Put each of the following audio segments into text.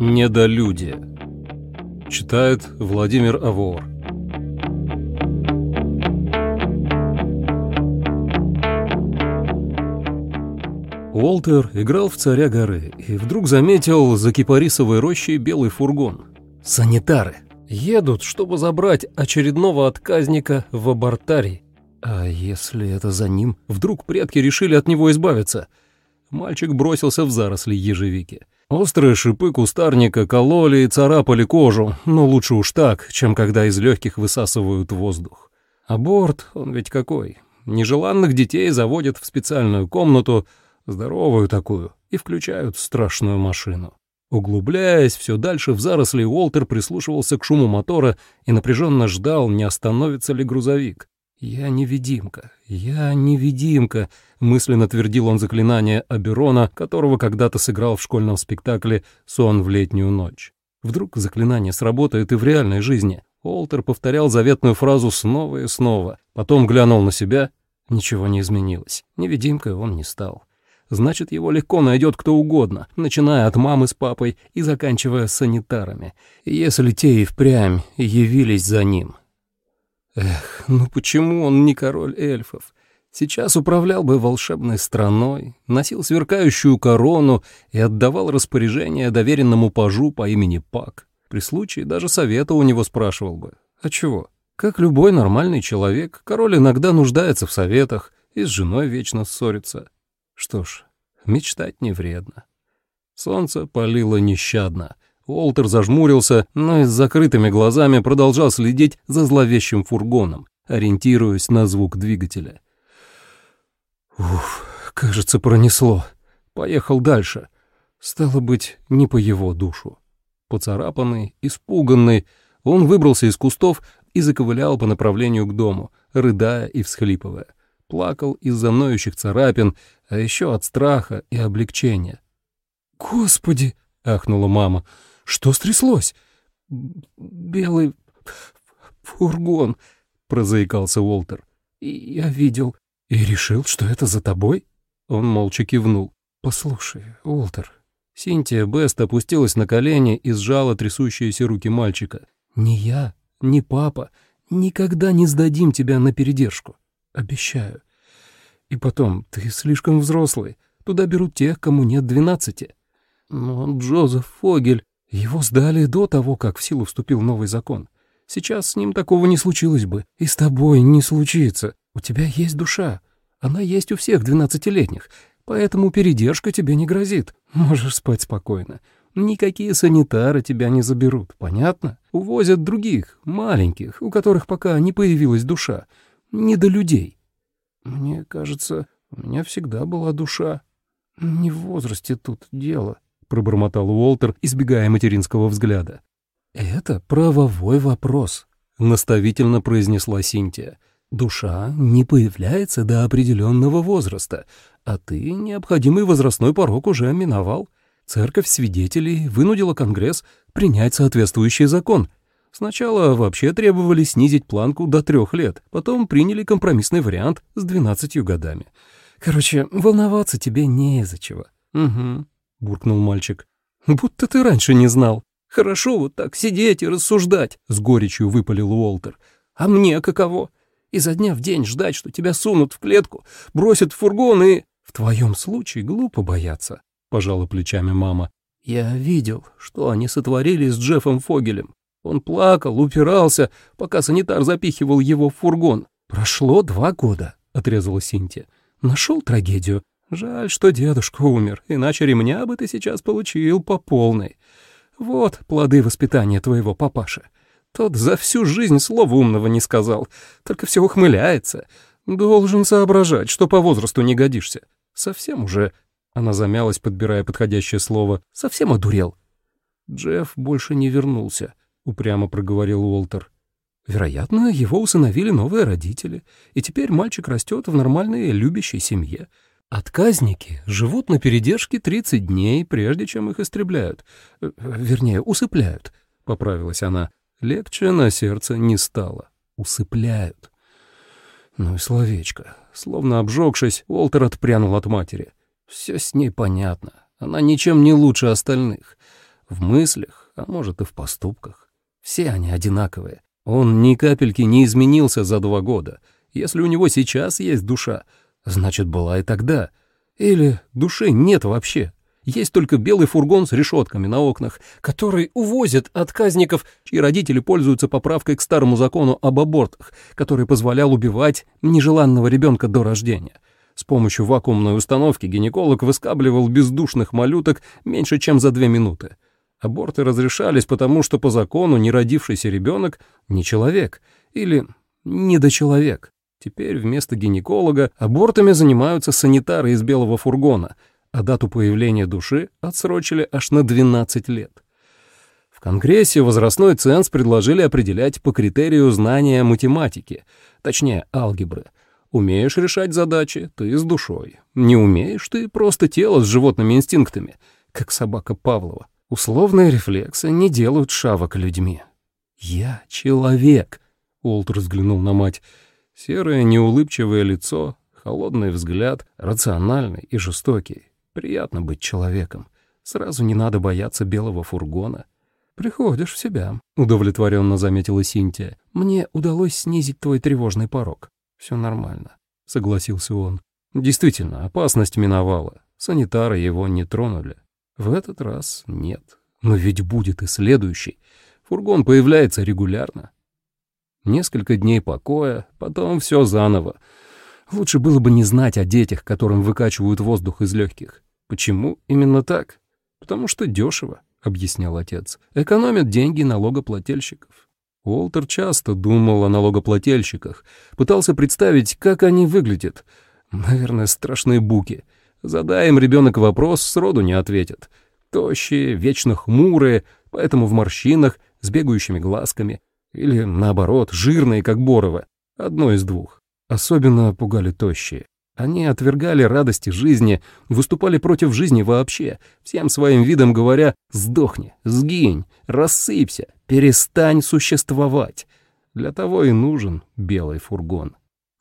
Недолюдие. Читает Владимир Авор. Уолтер играл в царя горы и вдруг заметил за кипарисовой рощей белый фургон. Санитары едут, чтобы забрать очередного отказника в абортарий. А если это за ним? Вдруг предки решили от него избавиться? Мальчик бросился в заросли ежевики. Острые шипы кустарника кололи и царапали кожу, но лучше уж так, чем когда из легких высасывают воздух. Аборт, он ведь какой? Нежеланных детей заводят в специальную комнату, здоровую такую, и включают страшную машину. Углубляясь все дальше в заросли, Уолтер прислушивался к шуму мотора и напряженно ждал, не остановится ли грузовик. «Я невидимка, я невидимка», — мысленно твердил он заклинание Аберона, которого когда-то сыграл в школьном спектакле «Сон в летнюю ночь». Вдруг заклинание сработает и в реальной жизни. Олтер повторял заветную фразу снова и снова, потом глянул на себя. Ничего не изменилось. Невидимкой он не стал. Значит, его легко найдет кто угодно, начиная от мамы с папой и заканчивая санитарами, если те и впрямь явились за ним. Эх, ну почему он не король эльфов? Сейчас управлял бы волшебной страной, носил сверкающую корону и отдавал распоряжение доверенному пажу по имени Пак. При случае даже совета у него спрашивал бы. А чего? Как любой нормальный человек, король иногда нуждается в советах и с женой вечно ссорится. Что ж, мечтать не вредно. Солнце палило нещадно — Уолтер зажмурился, но и с закрытыми глазами продолжал следить за зловещим фургоном, ориентируясь на звук двигателя. Уф, кажется, пронесло. Поехал дальше. Стало быть, не по его душу. Поцарапанный, испуганный, он выбрался из кустов и заковылял по направлению к дому, рыдая и всхлипывая. Плакал из-за ноющих царапин, а еще от страха и облегчения. «Господи!» — ахнула мама — что стряслось? Белый фургон, прозаикался Уолтер. Я видел и решил, что это за тобой? Он молча кивнул. Послушай, Уолтер. Синтия Бест опустилась на колени и сжала трясущиеся руки мальчика. Ни я, ни папа никогда не сдадим тебя на передержку. Обещаю. И потом, ты слишком взрослый. Туда берут тех, кому нет двенадцати. Но Джозеф Фогель... Его сдали до того, как в силу вступил новый закон. Сейчас с ним такого не случилось бы, и с тобой не случится. У тебя есть душа. Она есть у всех двенадцатилетних, поэтому передержка тебе не грозит. Можешь спать спокойно. Никакие санитары тебя не заберут, понятно? Увозят других, маленьких, у которых пока не появилась душа. Не до людей. Мне кажется, у меня всегда была душа. Не в возрасте тут дело. — пробормотал Уолтер, избегая материнского взгляда. «Это правовой вопрос», — наставительно произнесла Синтия. «Душа не появляется до определенного возраста, а ты необходимый возрастной порог уже миновал. Церковь свидетелей вынудила Конгресс принять соответствующий закон. Сначала вообще требовали снизить планку до трех лет, потом приняли компромиссный вариант с двенадцатью годами. Короче, волноваться тебе не из-за чего». «Угу», — буркнул мальчик. «Будто ты раньше не знал. Хорошо вот так сидеть и рассуждать», — с горечью выпалил Уолтер. «А мне каково? Изо дня в день ждать, что тебя сунут в клетку, бросят в фургон и...» «В твоем случае глупо бояться», — пожала плечами мама. «Я видел, что они сотворили с Джеффом Фогелем. Он плакал, упирался, пока санитар запихивал его в фургон. Прошло два года», — отрезала Синтия. «Нашел трагедию, Жаль, что дедушка умер, иначе ремня бы ты сейчас получил по полной. Вот плоды воспитания твоего папаши. Тот за всю жизнь слова умного не сказал, только все ухмыляется. Должен соображать, что по возрасту не годишься. Совсем уже...» Она замялась, подбирая подходящее слово. «Совсем одурел». «Джефф больше не вернулся», — упрямо проговорил Уолтер. «Вероятно, его усыновили новые родители, и теперь мальчик растет в нормальной любящей семье». Отказники живут на передержке 30 дней, прежде чем их истребляют. Э, вернее, усыпляют, — поправилась она. Легче на сердце не стало. Усыпляют. Ну и словечко. Словно обжегшись, Уолтер отпрянул от матери. Все с ней понятно. Она ничем не лучше остальных. В мыслях, а может и в поступках. Все они одинаковые. Он ни капельки не изменился за два года. Если у него сейчас есть душа, значит, была и тогда. Или души нет вообще. Есть только белый фургон с решетками на окнах, который увозит отказников, чьи родители пользуются поправкой к старому закону об абортах, который позволял убивать нежеланного ребенка до рождения. С помощью вакуумной установки гинеколог выскабливал бездушных малюток меньше, чем за две минуты. Аборты разрешались, потому что по закону неродившийся ребенок не человек или недочеловек. Теперь вместо гинеколога абортами занимаются санитары из белого фургона — а дату появления души отсрочили аж на 12 лет. В Конгрессе возрастной ценз предложили определять по критерию знания математики, точнее алгебры. Умеешь решать задачи, ты с душой. Не умеешь, ты просто тело с животными инстинктами, как собака Павлова. Условные рефлексы не делают шавок людьми. «Я человек», — Уолтер взглянул на мать. Серое неулыбчивое лицо, холодный взгляд, рациональный и жестокий. Приятно быть человеком. Сразу не надо бояться белого фургона. «Приходишь в себя», — удовлетворенно заметила Синтия. «Мне удалось снизить твой тревожный порог. Все нормально», — согласился он. «Действительно, опасность миновала. Санитары его не тронули. В этот раз нет. Но ведь будет и следующий. Фургон появляется регулярно. Несколько дней покоя, потом все заново. Лучше было бы не знать о детях, которым выкачивают воздух из легких. Почему именно так? Потому что дешево, объяснял отец. Экономят деньги налогоплательщиков. Уолтер часто думал о налогоплательщиках, пытался представить, как они выглядят. Наверное, страшные буки. Задай им ребенок вопрос, сроду не ответят. Тощие, вечно хмурые, поэтому в морщинах, с бегающими глазками. Или, наоборот, жирные, как Борова. Одно из двух. Особенно пугали тощие. Они отвергали радости жизни, выступали против жизни вообще, всем своим видом говоря «сдохни, сгинь, рассыпься, перестань существовать». Для того и нужен белый фургон.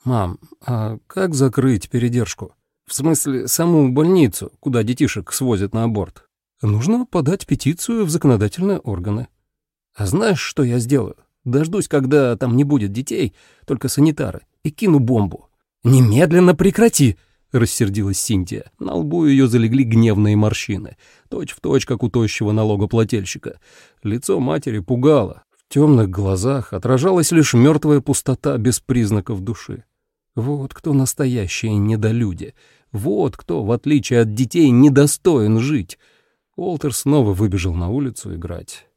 «Мам, а как закрыть передержку? В смысле, саму больницу, куда детишек свозят на аборт? Нужно подать петицию в законодательные органы. А знаешь, что я сделаю? Дождусь, когда там не будет детей, только санитары, и кину бомбу. «Немедленно прекрати!» — рассердилась Синтия. На лбу ее залегли гневные морщины, точь в точь, как у тощего налогоплательщика. Лицо матери пугало. В темных глазах отражалась лишь мертвая пустота без признаков души. Вот кто настоящие недолюди. Вот кто, в отличие от детей, недостоин жить. Уолтер снова выбежал на улицу играть.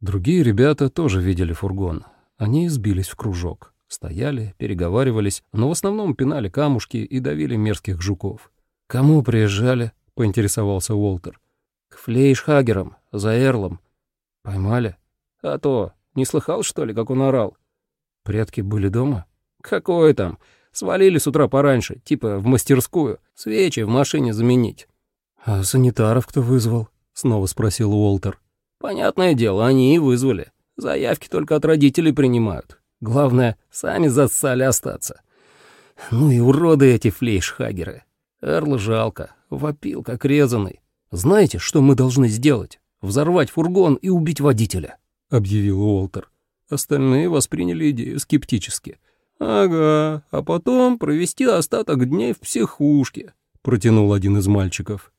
Другие ребята тоже видели фургон. Они сбились в кружок. Стояли, переговаривались, но в основном пинали камушки и давили мерзких жуков. «Кому приезжали?» — поинтересовался Уолтер. «К Флейшхагерам, за Эрлом. Поймали? А то, не слыхал, что ли, как он орал?» «Предки были дома?» «Какое там? Свалили с утра пораньше, типа в мастерскую, свечи в машине заменить». «А санитаров кто вызвал?» — снова спросил Уолтер. «Понятное дело, они и вызвали. Заявки только от родителей принимают. Главное, сами зассали остаться. Ну и уроды эти флейшхагеры. Эрла жалко, вопил как резанный. Знаете, что мы должны сделать? Взорвать фургон и убить водителя, — объявил Уолтер. Остальные восприняли идею скептически. «Ага, а потом провести остаток дней в психушке», — протянул один из мальчиков.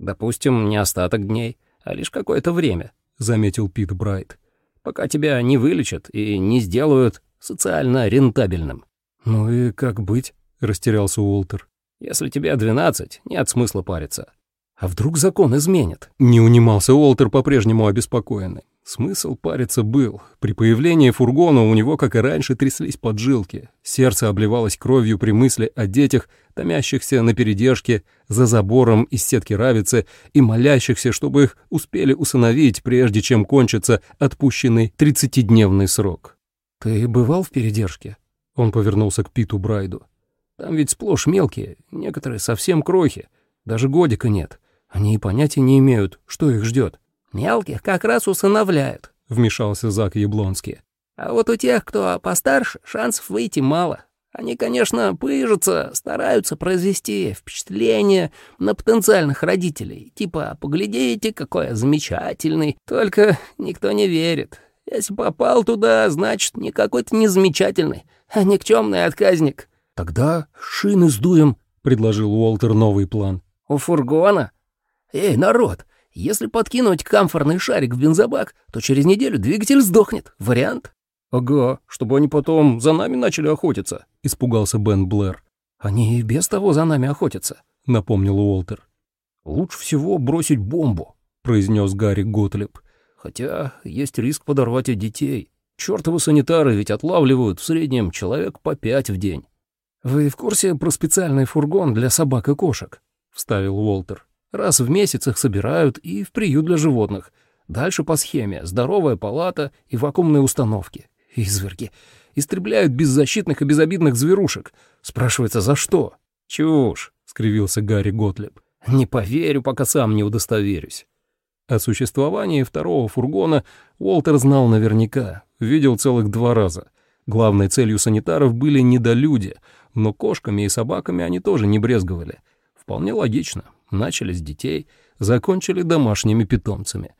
«Допустим, не остаток дней, а лишь какое-то время», — заметил Пит Брайт. «Пока тебя не вылечат и не сделают социально рентабельным». «Ну и как быть?» — растерялся Уолтер. «Если тебе двенадцать, нет смысла париться». «А вдруг закон изменит?» — не унимался Уолтер, по-прежнему обеспокоенный. Смысл париться был. При появлении фургона у него, как и раньше, тряслись поджилки. Сердце обливалось кровью при мысли о детях, томящихся на передержке, за забором из сетки равицы и молящихся, чтобы их успели усыновить, прежде чем кончится отпущенный тридцатидневный срок. «Ты бывал в передержке?» Он повернулся к Питу Брайду. «Там ведь сплошь мелкие, некоторые совсем крохи, даже годика нет. Они и понятия не имеют, что их ждет. «Мелких как раз усыновляют», — вмешался Зак Яблонский. «А вот у тех, кто постарше, шансов выйти мало. Они, конечно, пыжатся, стараются произвести впечатление на потенциальных родителей. Типа, поглядите, какой я замечательный. Только никто не верит. Если попал туда, значит, не какой-то незамечательный, а никчемный отказник. Тогда шины сдуем, — предложил Уолтер новый план. У фургона? Эй, народ, если подкинуть камфорный шарик в бензобак, то через неделю двигатель сдохнет. Вариант? «Ага, чтобы они потом за нами начали охотиться», — испугался Бен Блэр. «Они и без того за нами охотятся», — напомнил Уолтер. «Лучше всего бросить бомбу», — произнес Гарри Готлеб. «Хотя есть риск подорвать и детей. Чёртовы санитары ведь отлавливают в среднем человек по пять в день». «Вы в курсе про специальный фургон для собак и кошек?» — вставил Уолтер. «Раз в месяц их собирают и в приют для животных. Дальше по схеме здоровая палата и вакуумные установки. Изверги. Истребляют беззащитных и безобидных зверушек. Спрашивается, за что? Чушь, — скривился Гарри Готлеб. Не поверю, пока сам не удостоверюсь. О существовании второго фургона Уолтер знал наверняка, видел целых два раза. Главной целью санитаров были недолюди, но кошками и собаками они тоже не брезговали. Вполне логично. Начали с детей, закончили домашними питомцами.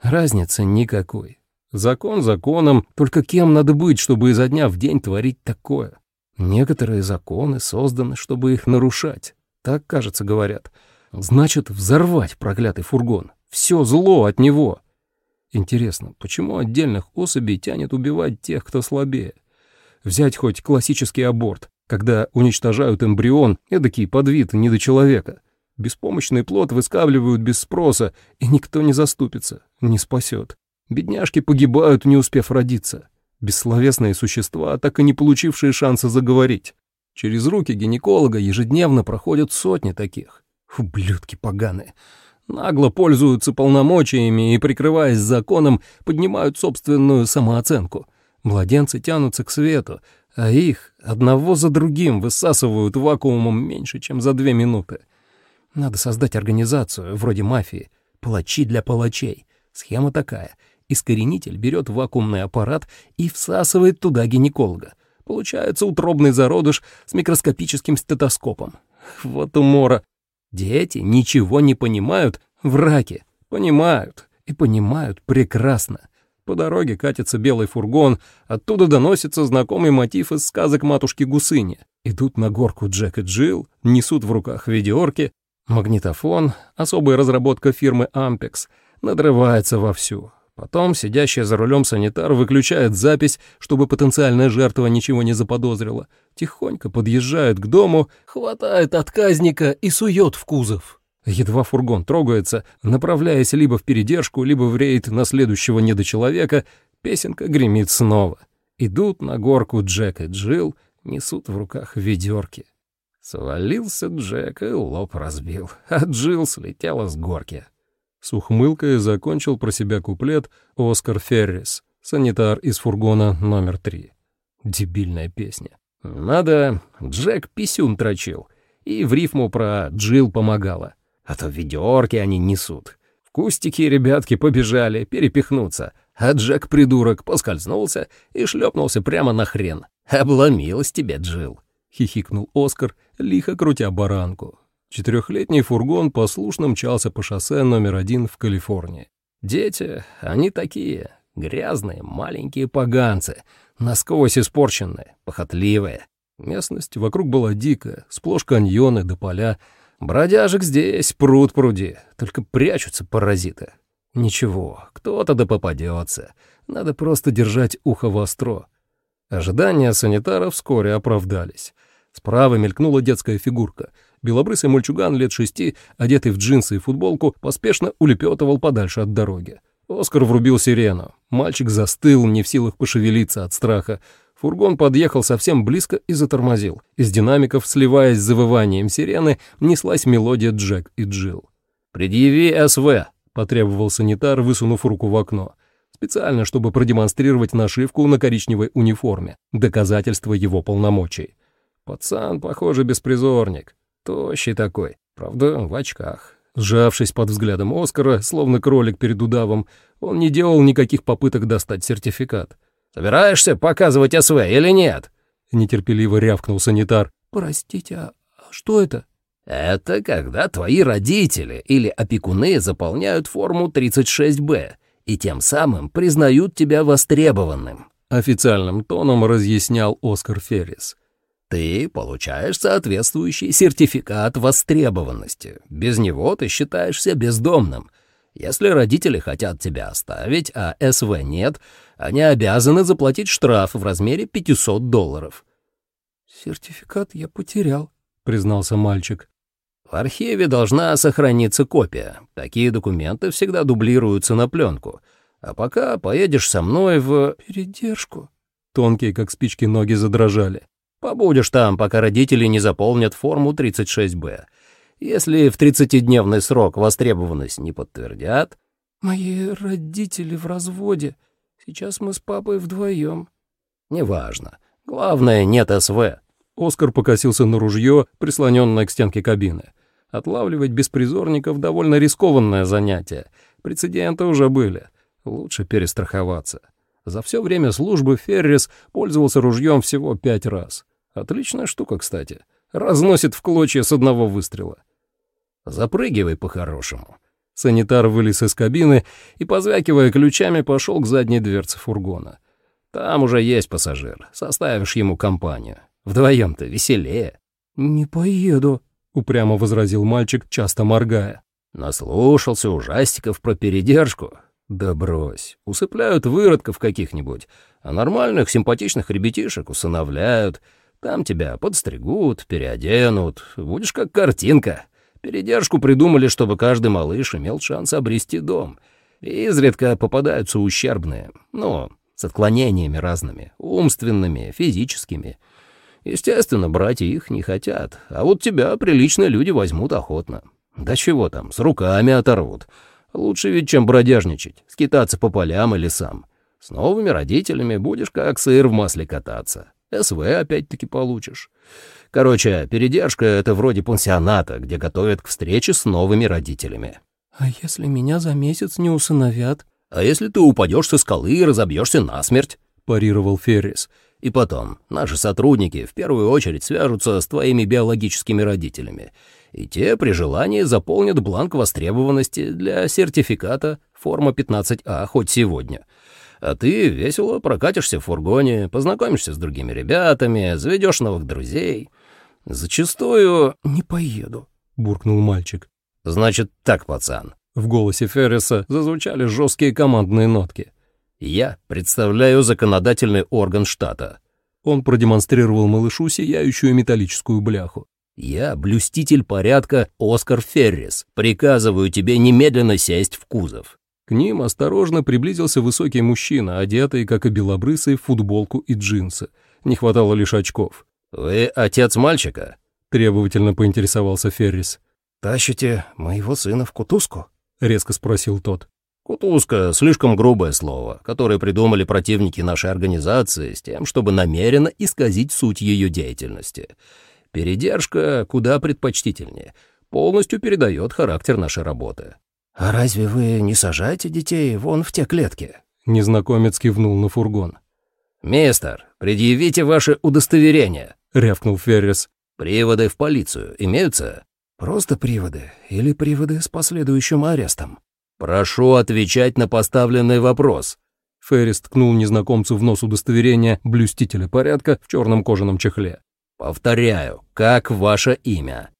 Разницы никакой. Закон законом, только кем надо быть, чтобы изо дня в день творить такое? Некоторые законы созданы, чтобы их нарушать. Так, кажется, говорят. Значит, взорвать проклятый фургон. Все зло от него. Интересно, почему отдельных особей тянет убивать тех, кто слабее? Взять хоть классический аборт, когда уничтожают эмбрион, эдакий подвид недочеловека. Беспомощный плод выскабливают без спроса, и никто не заступится, не спасет. Бедняжки погибают, не успев родиться. Бессловесные существа, так и не получившие шанса заговорить. Через руки гинеколога ежедневно проходят сотни таких. Ублюдки поганые. Нагло пользуются полномочиями и, прикрываясь законом, поднимают собственную самооценку. Младенцы тянутся к свету, а их одного за другим высасывают вакуумом меньше, чем за две минуты. Надо создать организацию, вроде мафии. Палачи для палачей. Схема такая — Искоренитель берет вакуумный аппарат и всасывает туда гинеколога. Получается утробный зародыш с микроскопическим стетоскопом. Вот умора. Дети ничего не понимают в раке. Понимают. И понимают прекрасно. По дороге катится белый фургон, оттуда доносится знакомый мотив из сказок матушки Гусыни. Идут на горку Джек и Джилл, несут в руках видеорки, магнитофон, особая разработка фирмы Ampex, надрывается вовсю. Потом сидящий за рулем санитар выключает запись, чтобы потенциальная жертва ничего не заподозрила. Тихонько подъезжает к дому, хватает отказника и сует в кузов. Едва фургон трогается, направляясь либо в передержку, либо в рейд на следующего недочеловека, песенка гремит снова. Идут на горку Джек и Джилл, несут в руках ведерки. Свалился Джек и лоб разбил, а Джилл слетела с горки. С ухмылкой закончил про себя куплет Оскар Феррис, санитар из фургона номер три. Дебильная песня. Надо, Джек писюн трочил, и в рифму про Джил помогала. А то ведерки они несут. В кустики ребятки побежали перепихнуться, а Джек-придурок поскользнулся и шлепнулся прямо на хрен. «Обломилась тебе, Джил», — хихикнул Оскар, лихо крутя баранку. Четырехлетний фургон послушно мчался по шоссе номер один в Калифорнии. Дети, они такие, грязные, маленькие поганцы, насквозь испорченные, похотливые. Местность вокруг была дикая, сплошь каньоны да поля. Бродяжек здесь пруд пруди, только прячутся паразиты. Ничего, кто-то да попадется. Надо просто держать ухо востро. Ожидания санитаров вскоре оправдались. Справа мелькнула детская фигурка — Белобрысый мальчуган лет шести, одетый в джинсы и футболку, поспешно улепетывал подальше от дороги. Оскар врубил сирену. Мальчик застыл, не в силах пошевелиться от страха. Фургон подъехал совсем близко и затормозил. Из динамиков, сливаясь с завыванием сирены, неслась мелодия Джек и Джилл. «Предъяви СВ», — потребовал санитар, высунув руку в окно. Специально, чтобы продемонстрировать нашивку на коричневой униформе, доказательство его полномочий. Пацан, похоже, беспризорник. Тощий такой, правда, в очках. Сжавшись под взглядом Оскара, словно кролик перед удавом, он не делал никаких попыток достать сертификат. «Собираешься показывать СВ или нет?» —— нетерпеливо рявкнул санитар. «Простите, а что это?» «Это когда твои родители или опекуны заполняют форму 36-Б и тем самым признают тебя востребованным», — официальным тоном разъяснял Оскар Феррис. «Ты получаешь соответствующий сертификат востребованности. Без него ты считаешься бездомным. Если родители хотят тебя оставить, а СВ нет, они обязаны заплатить штраф в размере 500 долларов». «Сертификат я потерял», — признался мальчик. В архиве должна сохраниться копия. Такие документы всегда дублируются на пленку. А пока поедешь со мной в... Передержку. Тонкие, как спички, ноги задрожали. Побудешь там, пока родители не заполнят форму 36-Б. Если в 30-дневный срок востребованность не подтвердят... Мои родители в разводе. Сейчас мы с папой вдвоем. Неважно. Главное, нет СВ. Оскар покосился на ружье, прислоненное к стенке кабины. Отлавливать беспризорников — довольно рискованное занятие. Прецеденты уже были. Лучше перестраховаться. За все время службы Феррис пользовался ружьем всего пять раз. Отличная штука, кстати. Разносит в клочья с одного выстрела. Запрыгивай по-хорошему. Санитар вылез из кабины и, позвякивая ключами, пошел к задней дверце фургона. Там уже есть пассажир. Составишь ему компанию. Вдвоем-то веселее. «Не поеду», — упрямо возразил мальчик, часто моргая. «Наслушался ужастиков про передержку. Да брось, усыпляют выродков каких-нибудь, а нормальных симпатичных ребятишек усыновляют. Там тебя подстригут, переоденут, будешь как картинка. Передержку придумали, чтобы каждый малыш имел шанс обрести дом. И изредка попадаются ущербные, ну, с отклонениями разными, умственными, физическими. Естественно, братья их не хотят, а вот тебя приличные люди возьмут охотно. Да чего там, с руками оторвут. Лучше ведь, чем бродяжничать, скитаться по полям и лесам. С новыми родителями будешь как сыр в масле кататься. СВ опять-таки получишь. Короче, передержка — это вроде пансионата, где готовят к встрече с новыми родителями. «А если меня за месяц не усыновят?» «А если ты упадешь со скалы и разобьешься насмерть?» — парировал Феррис. И потом, наши сотрудники в первую очередь свяжутся с твоими биологическими родителями, и те при желании заполнят бланк востребованности для сертификата форма 15А хоть сегодня. А ты весело прокатишься в фургоне, познакомишься с другими ребятами, заведешь новых друзей. Зачастую... «Не поеду», — буркнул мальчик. «Значит так, пацан». В голосе Ферриса зазвучали жесткие командные нотки. Я представляю законодательный орган штата. Он продемонстрировал малышу сияющую металлическую бляху. Я блюститель порядка Оскар Феррис. Приказываю тебе немедленно сесть в кузов. К ним осторожно приблизился высокий мужчина, одетый, как и белобрысый, в футболку и джинсы. Не хватало лишь очков. «Вы отец мальчика?» — требовательно поинтересовался Феррис. «Тащите моего сына в кутузку?» — резко спросил тот. Кутузка — слишком грубое слово, которое придумали противники нашей организации с тем, чтобы намеренно исказить суть ее деятельности. Передержка куда предпочтительнее, полностью передает характер нашей работы. «А разве вы не сажаете детей вон в те клетки?» Незнакомец кивнул на фургон. «Мистер, предъявите ваше удостоверение», — рявкнул Феррис. «Приводы в полицию имеются?» «Просто приводы или приводы с последующим арестом?» «Прошу отвечать на поставленный вопрос». Феррис ткнул незнакомцу в нос удостоверения блюстителя порядка в черном кожаном чехле. «Повторяю, как ваше имя?»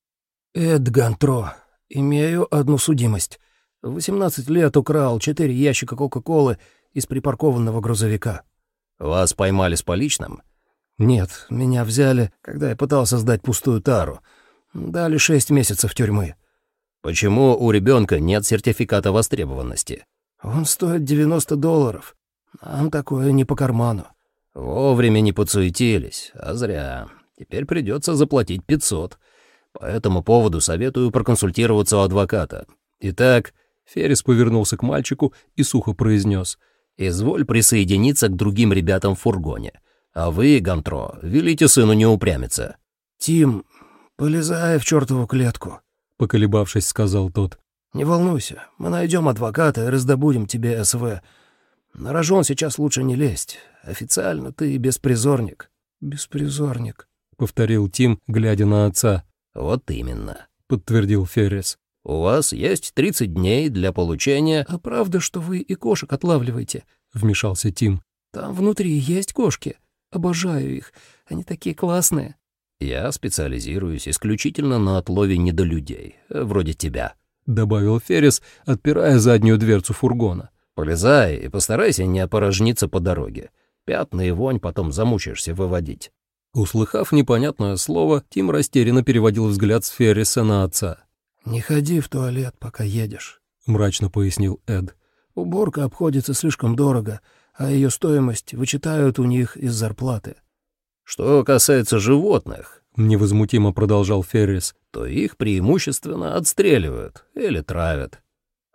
«Эд Гантро. Имею одну судимость. В 18 лет украл четыре ящика Кока-Колы из припаркованного грузовика». «Вас поймали с поличным?» «Нет, меня взяли, когда я пытался сдать пустую тару. Дали шесть месяцев тюрьмы». Почему у ребенка нет сертификата востребованности? Он стоит 90 долларов. Нам такое не по карману. Вовремя не подсуетились, а зря. Теперь придется заплатить 500. По этому поводу советую проконсультироваться у адвоката. Итак, Феррис повернулся к мальчику и сухо произнес. «Изволь присоединиться к другим ребятам в фургоне. А вы, Гантро, велите сыну не упрямиться». «Тим, полезай в чертову клетку», поколебавшись, сказал тот. «Не волнуйся, мы найдем адвоката и раздобудем тебе СВ. На рожон сейчас лучше не лезть. Официально ты беспризорник». «Беспризорник», — повторил Тим, глядя на отца. «Вот именно», — подтвердил Феррис. «У вас есть 30 дней для получения...» «А правда, что вы и кошек отлавливаете?» — вмешался Тим. «Там внутри есть кошки. Обожаю их. Они такие классные». «Я специализируюсь исключительно на отлове недолюдей, вроде тебя», — добавил Феррис, отпирая заднюю дверцу фургона. «Полезай и постарайся не опорожниться по дороге. Пятна и вонь потом замучаешься выводить». Услыхав непонятное слово, Тим растерянно переводил взгляд с Ферриса на отца. «Не ходи в туалет, пока едешь», — мрачно пояснил Эд. «Уборка обходится слишком дорого, а ее стоимость вычитают у них из зарплаты». «Что касается животных», — невозмутимо продолжал Феррис, «то их преимущественно отстреливают или травят».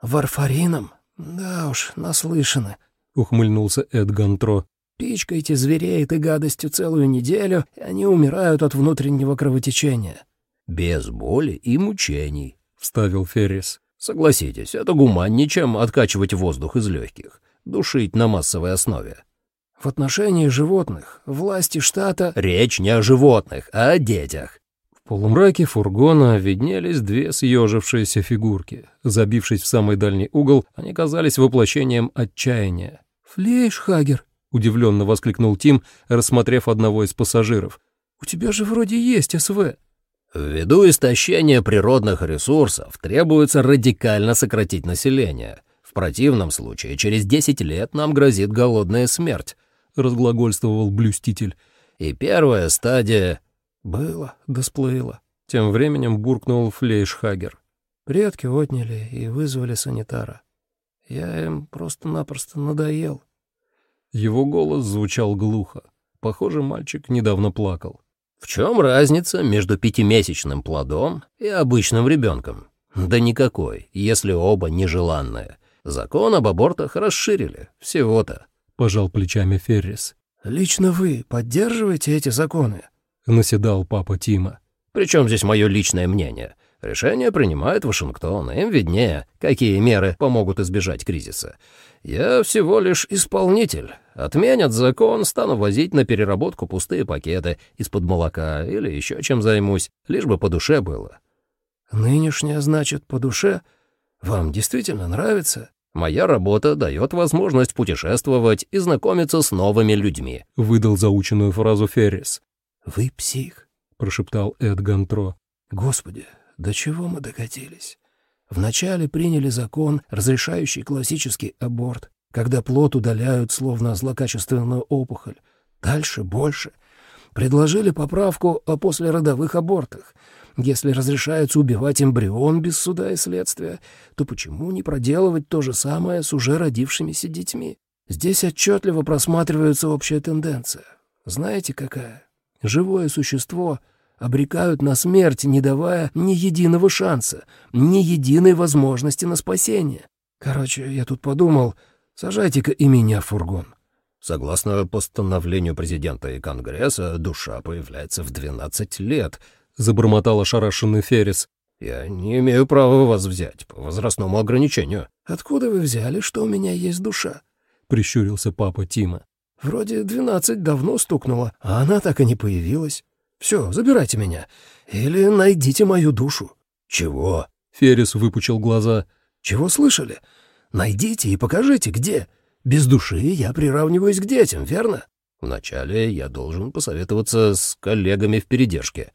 «Варфарином? Да уж, наслышаны», — ухмыльнулся Эд Гантро. «Пичкайте зверей этой гадостью целую неделю, и они умирают от внутреннего кровотечения». «Без боли и мучений», — вставил Феррис. «Согласитесь, это гуманнее, чем откачивать воздух из легких, душить на массовой основе». В отношении животных власти штата... Речь не о животных, а о детях. В полумраке фургона виднелись две съежившиеся фигурки. Забившись в самый дальний угол, они казались воплощением отчаяния. «Флейшхагер!» — удивленно воскликнул Тим, рассмотрев одного из пассажиров. «У тебя же вроде есть СВ». Ввиду истощения природных ресурсов требуется радикально сократить население. В противном случае через 10 лет нам грозит голодная смерть. — разглагольствовал блюститель. «И первая стадия...» «Было, да сплыло». Тем временем буркнул Флейшхагер. Предки отняли и вызвали санитара. Я им просто-напросто надоел. Его голос звучал глухо. Похоже, мальчик недавно плакал. «В чем разница между пятимесячным плодом и обычным ребенком? Да никакой, если оба нежеланные. Закон об абортах расширили, всего-то. — пожал плечами Феррис. «Лично вы поддерживаете эти законы?» — наседал папа Тима. «При чем здесь мое личное мнение? Решение принимает Вашингтон, им виднее, какие меры помогут избежать кризиса. Я всего лишь исполнитель. Отменят закон, стану возить на переработку пустые пакеты из-под молока или еще чем займусь, лишь бы по душе было». «Нынешняя, значит, по душе? Вам действительно нравится?» Моя работа дает возможность путешествовать и знакомиться с новыми людьми», — выдал заученную фразу Феррис. «Вы псих», — прошептал Эд Гантро. «Господи, до чего мы докатились? Вначале приняли закон, разрешающий классический аборт, когда плод удаляют словно злокачественную опухоль. Дальше больше. Предложили поправку о послеродовых абортах — если разрешается убивать эмбрион без суда и следствия, то почему не проделывать то же самое с уже родившимися детьми? Здесь отчетливо просматривается общая тенденция. Знаете какая? Живое существо обрекают на смерть, не давая ни единого шанса, ни единой возможности на спасение. Короче, я тут подумал, сажайте-ка и меня в фургон. Согласно постановлению президента и Конгресса, душа появляется в 12 лет, — забормотал ошарашенный Феррис. «Я не имею права вас взять по возрастному ограничению». «Откуда вы взяли, что у меня есть душа?» — прищурился папа Тима. «Вроде двенадцать давно стукнуло, а она так и не появилась. Все, забирайте меня. Или найдите мою душу». «Чего?» — Феррис выпучил глаза. «Чего слышали? Найдите и покажите, где. Без души я приравниваюсь к детям, верно?» «Вначале я должен посоветоваться с коллегами в передержке».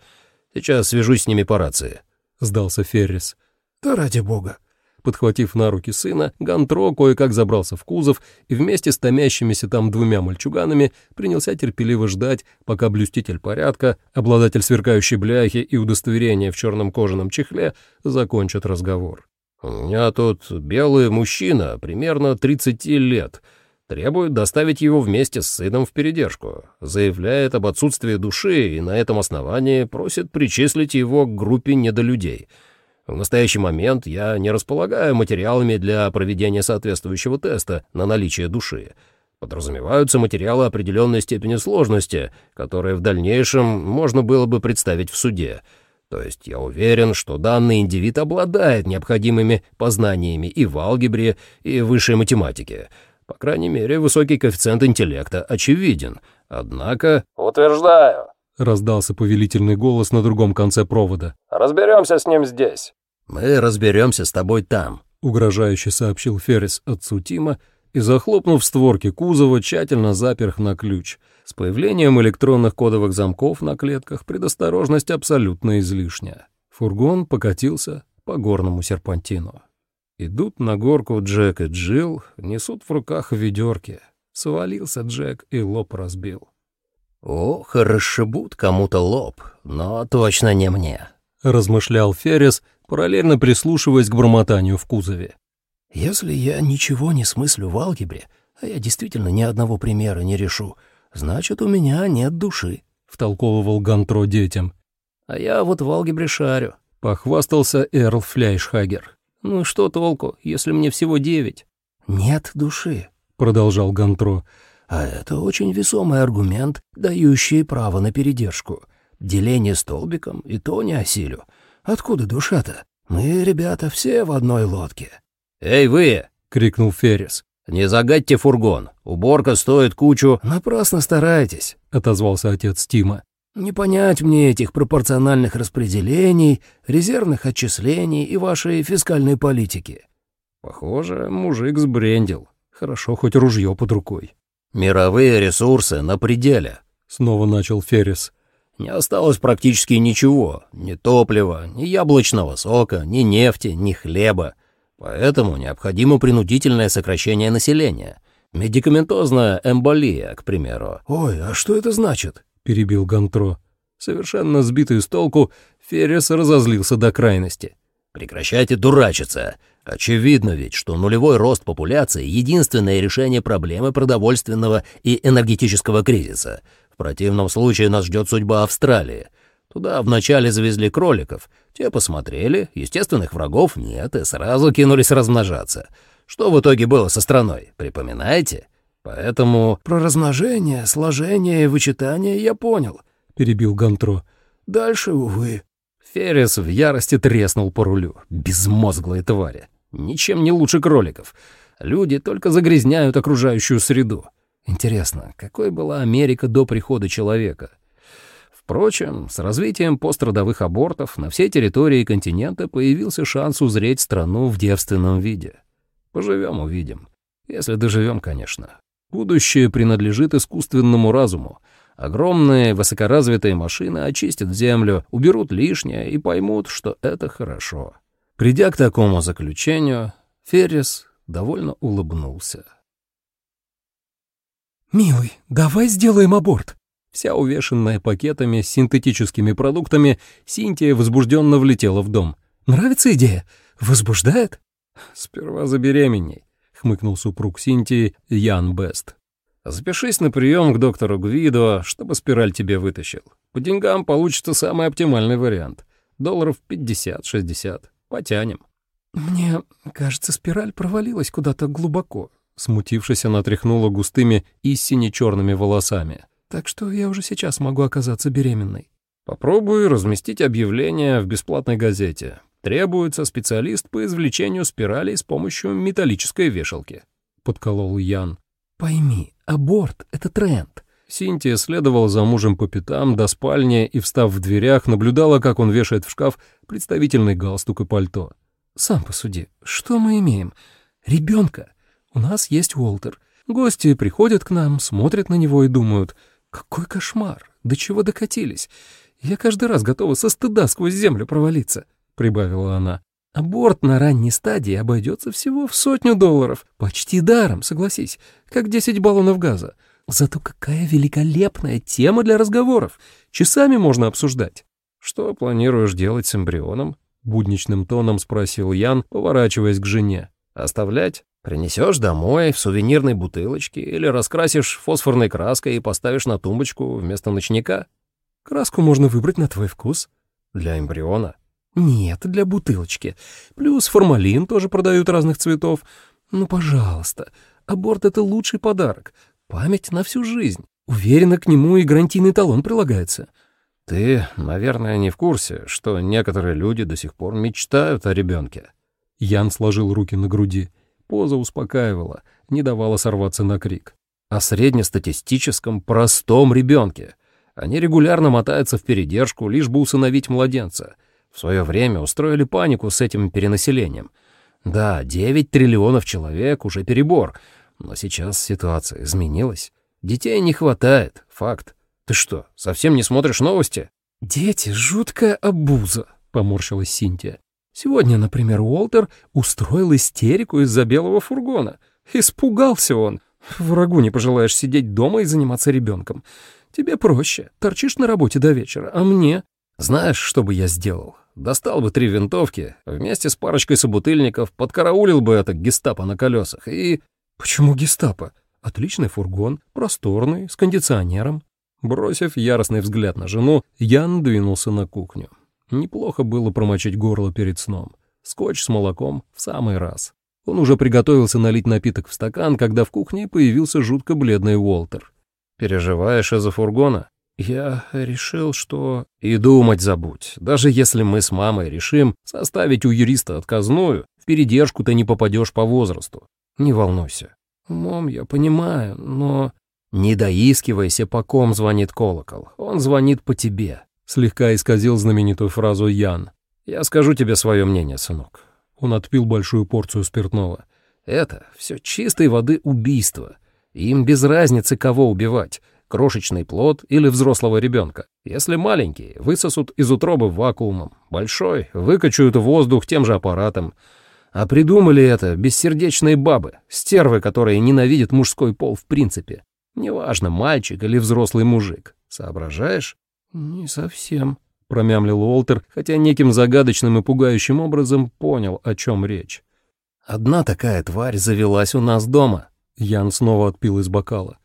Сейчас свяжусь с ними по рации», — сдался Феррис. «Да ради бога». Подхватив на руки сына, Гантро кое-как забрался в кузов и вместе с томящимися там двумя мальчуганами принялся терпеливо ждать, пока блюститель порядка, обладатель сверкающей бляхи и удостоверения в черном кожаном чехле закончат разговор. «У меня тут белый мужчина, примерно 30 лет», Требует доставить его вместе с сыном в передержку. Заявляет об отсутствии души и на этом основании просит причислить его к группе недолюдей. В настоящий момент я не располагаю материалами для проведения соответствующего теста на наличие души. Подразумеваются материалы определенной степени сложности, которые в дальнейшем можно было бы представить в суде. То есть я уверен, что данный индивид обладает необходимыми познаниями и в алгебре, и в высшей математике — по крайней мере, высокий коэффициент интеллекта очевиден, Однако... «Утверждаю», — раздался повелительный голос на другом конце провода. «Разберемся с ним здесь». «Мы разберемся с тобой там», — угрожающе сообщил Феррис отцу Тима и, захлопнув створки кузова, тщательно запер их на ключ. С появлением электронных кодовых замков на клетках предосторожность абсолютно излишняя. Фургон покатился по горному серпантину. Идут на горку Джек и Джилл, несут в руках ведерки. Свалился Джек и лоб разбил. «Ох, расшибут кому-то лоб, но точно не мне», — размышлял Феррис, параллельно прислушиваясь к бормотанию в кузове. «Если я ничего не смыслю в алгебре, а я действительно ни одного примера не решу, значит, у меня нет души», — втолковывал Гантро детям. «А я вот в алгебре шарю», — похвастался Эрл Фляйшхагер. «Ну что толку, если мне всего девять?» «Нет души», — продолжал Гантро. «А это очень весомый аргумент, дающий право на передержку. Деление столбиком и то не осилю. Откуда душа-то? Мы, ребята, все в одной лодке». «Эй, вы!» — крикнул Феррис. «Не загадьте фургон. Уборка стоит кучу...» «Напрасно стараетесь», — отозвался отец Тима. Не понять мне этих пропорциональных распределений, резервных отчислений и вашей фискальной политики. Похоже, мужик сбрендил. Хорошо, хоть ружье под рукой. Мировые ресурсы на пределе, снова начал Феррис. Не осталось практически ничего, ни топлива, ни яблочного сока, ни нефти, ни хлеба. Поэтому необходимо принудительное сокращение населения. Медикаментозная эмболия, к примеру. Ой, а что это значит? — перебил Гантро. Совершенно сбитый с толку, Феррис разозлился до крайности. «Прекращайте дурачиться. Очевидно ведь, что нулевой рост популяции — единственное решение проблемы продовольственного и энергетического кризиса. В противном случае нас ждет судьба Австралии. Туда вначале завезли кроликов, те посмотрели, естественных врагов нет, и сразу кинулись размножаться. Что в итоге было со страной, припоминаете? Поэтому... Про размножение, сложение и вычитание я понял, — перебил Гантро. Дальше, увы. Феррис в ярости треснул по рулю. Безмозглые твари. Ничем не лучше кроликов. Люди только загрязняют окружающую среду. Интересно, какой была Америка до прихода человека? Впрочем, с развитием пострадовых абортов на всей территории континента появился шанс узреть страну в девственном виде. Поживем — увидим. Если доживем, конечно. Будущее принадлежит искусственному разуму. Огромные высокоразвитые машины очистят землю, уберут лишнее и поймут, что это хорошо. Придя к такому заключению, Феррис довольно улыбнулся. «Милый, давай сделаем аборт!» Вся увешанная пакетами с синтетическими продуктами, Синтия возбужденно влетела в дом. «Нравится идея? Возбуждает?» «Сперва забеременей хмыкнул супруг Синтии Ян Бест. «Запишись на прием к доктору Гвидо, чтобы спираль тебе вытащил. По деньгам получится самый оптимальный вариант. Долларов 50-60. Потянем». «Мне кажется, спираль провалилась куда-то глубоко», Смутившись, она тряхнула густыми и сине-черными волосами. «Так что я уже сейчас могу оказаться беременной». «Попробуй разместить объявление в бесплатной газете. Требуется специалист по извлечению спиралей с помощью металлической вешалки», — подколол Ян. «Пойми, аборт — это тренд». Синтия следовала за мужем по пятам до спальни и, встав в дверях, наблюдала, как он вешает в шкаф представительный галстук и пальто. «Сам посуди, что мы имеем? Ребенка. У нас есть Уолтер. Гости приходят к нам, смотрят на него и думают, какой кошмар, до чего докатились. Я каждый раз готова со стыда сквозь землю провалиться прибавила она. Аборт на ранней стадии обойдется всего в сотню долларов. Почти даром, согласись, как 10 баллонов газа. Зато какая великолепная тема для разговоров. Часами можно обсуждать. Что планируешь делать с эмбрионом? Будничным тоном спросил Ян, поворачиваясь к жене. Оставлять? Принесешь домой в сувенирной бутылочке или раскрасишь фосфорной краской и поставишь на тумбочку вместо ночника? Краску можно выбрать на твой вкус. Для эмбриона? Нет, для бутылочки. Плюс формалин тоже продают разных цветов. Ну, пожалуйста, аборт — это лучший подарок. Память на всю жизнь. Уверена, к нему и гарантийный талон прилагается. Ты, наверное, не в курсе, что некоторые люди до сих пор мечтают о ребенке. Ян сложил руки на груди. Поза успокаивала, не давала сорваться на крик. о среднестатистическом простом ребенке. Они регулярно мотаются в передержку, лишь бы усыновить младенца. В свое время устроили панику с этим перенаселением. Да, 9 триллионов человек уже перебор, но сейчас ситуация изменилась. Детей не хватает, факт. Ты что, совсем не смотришь новости? «Дети — жуткая обуза», — поморщилась Синтия. «Сегодня, например, Уолтер устроил истерику из-за белого фургона. Испугался он. Врагу не пожелаешь сидеть дома и заниматься ребенком. Тебе проще, торчишь на работе до вечера, а мне...» «Знаешь, что бы я сделал? Достал бы три винтовки, вместе с парочкой собутыльников подкараулил бы это гестапо на колесах и...» «Почему гестапо? Отличный фургон, просторный, с кондиционером». Бросив яростный взгляд на жену, Ян двинулся на кухню. Неплохо было промочить горло перед сном. Скотч с молоком в самый раз. Он уже приготовился налить напиток в стакан, когда в кухне появился жутко бледный Уолтер. «Переживаешь из-за фургона?» «Я решил, что...» «И думать забудь. Даже если мы с мамой решим составить у юриста отказную, в передержку ты не попадешь по возрасту. Не волнуйся». «Мам, я понимаю, но...» «Не доискивайся, по ком звонит колокол. Он звонит по тебе», — слегка исказил знаменитую фразу Ян. «Я скажу тебе свое мнение, сынок». Он отпил большую порцию спиртного. «Это все чистой воды убийство. Им без разницы, кого убивать, крошечный плод или взрослого ребенка. Если маленький, высосут из утробы вакуумом, большой выкачают воздух тем же аппаратом. А придумали это бессердечные бабы, стервы, которые ненавидят мужской пол в принципе. Неважно, мальчик или взрослый мужик. Соображаешь? Не совсем, промямлил Уолтер, хотя неким загадочным и пугающим образом понял, о чем речь. Одна такая тварь завелась у нас дома. Ян снова отпил из бокала.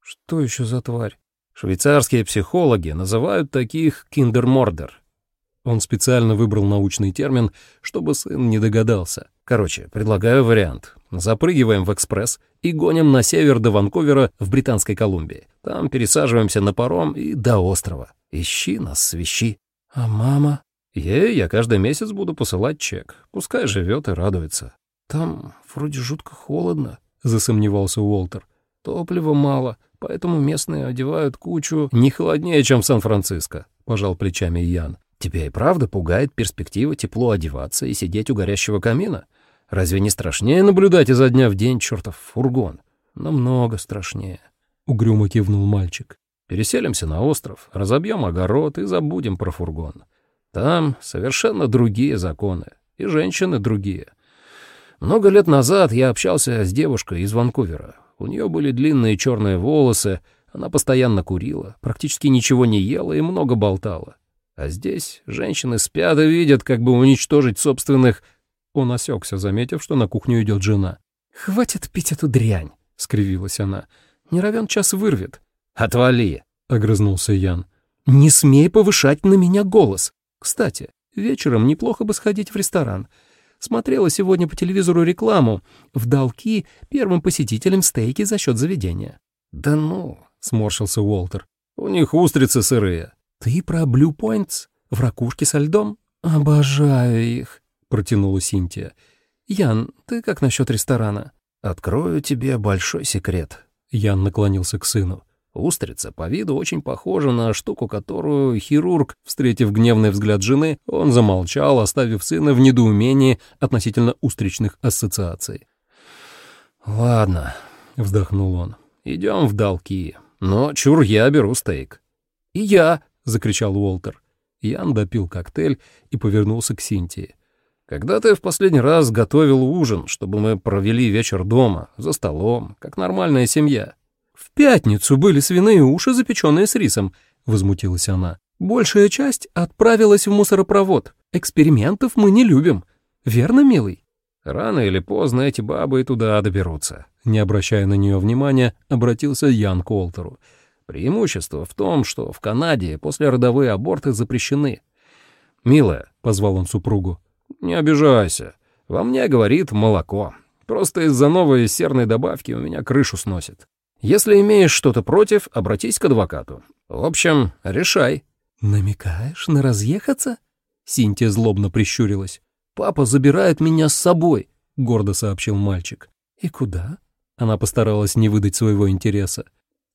Что еще за тварь? Швейцарские психологи называют таких киндермордер. Он специально выбрал научный термин, чтобы сын не догадался. Короче, предлагаю вариант. Запрыгиваем в экспресс и гоним на север до Ванкувера в Британской Колумбии. Там пересаживаемся на паром и до острова. Ищи нас, свищи. А мама? Ей я каждый месяц буду посылать чек. Пускай живет и радуется. Там вроде жутко холодно, засомневался Уолтер. Топлива мало, поэтому местные одевают кучу... Не холоднее, чем в Сан-Франциско, пожал плечами Ян. Тебя и правда пугает перспектива тепло одеваться и сидеть у горящего камина? Разве не страшнее наблюдать изо дня в день чертов фургон? Намного страшнее. Угрюмо кивнул мальчик. Переселимся на остров, разобьем огород и забудем про фургон. Там совершенно другие законы, и женщины другие. Много лет назад я общался с девушкой из Ванкувера. У нее были длинные черные волосы, она постоянно курила, практически ничего не ела и много болтала. А здесь женщины спят и видят, как бы уничтожить собственных он осекся, заметив, что на кухню идет жена. «Хватит пить эту дрянь», — скривилась она. «Не равен час вырвет». «Отвали», — огрызнулся Ян. «Не смей повышать на меня голос. Кстати, вечером неплохо бы сходить в ресторан. Смотрела сегодня по телевизору рекламу. В долги первым посетителям стейки за счет заведения». «Да ну», — сморщился Уолтер. «У них устрицы сырые». «Ты про Блю Пойнтс? В ракушке со льдом? Обожаю их протянула Синтия. «Ян, ты как насчет ресторана?» «Открою тебе большой секрет». Ян наклонился к сыну. Устрица по виду очень похожа на штуку, которую хирург, встретив гневный взгляд жены, он замолчал, оставив сына в недоумении относительно устричных ассоциаций. «Ладно», — вздохнул он, — «идем в долги. Но чур я беру стейк». «И я», — закричал Уолтер. Ян допил коктейль и повернулся к Синтии. Когда ты в последний раз готовил ужин, чтобы мы провели вечер дома, за столом, как нормальная семья? В пятницу были свиные уши, запеченные с рисом, возмутилась она. Большая часть отправилась в мусоропровод. Экспериментов мы не любим. Верно, милый? Рано или поздно эти бабы и туда доберутся. Не обращая на нее внимания, обратился Ян к Олтеру. Преимущество в том, что в Канаде послеродовые аборты запрещены. «Милая», — позвал он супругу, «Не обижайся. Во мне, говорит, молоко. Просто из-за новой серной добавки у меня крышу сносит. Если имеешь что-то против, обратись к адвокату. В общем, решай». «Намекаешь на разъехаться?» Синтия злобно прищурилась. «Папа забирает меня с собой», — гордо сообщил мальчик. «И куда?» Она постаралась не выдать своего интереса.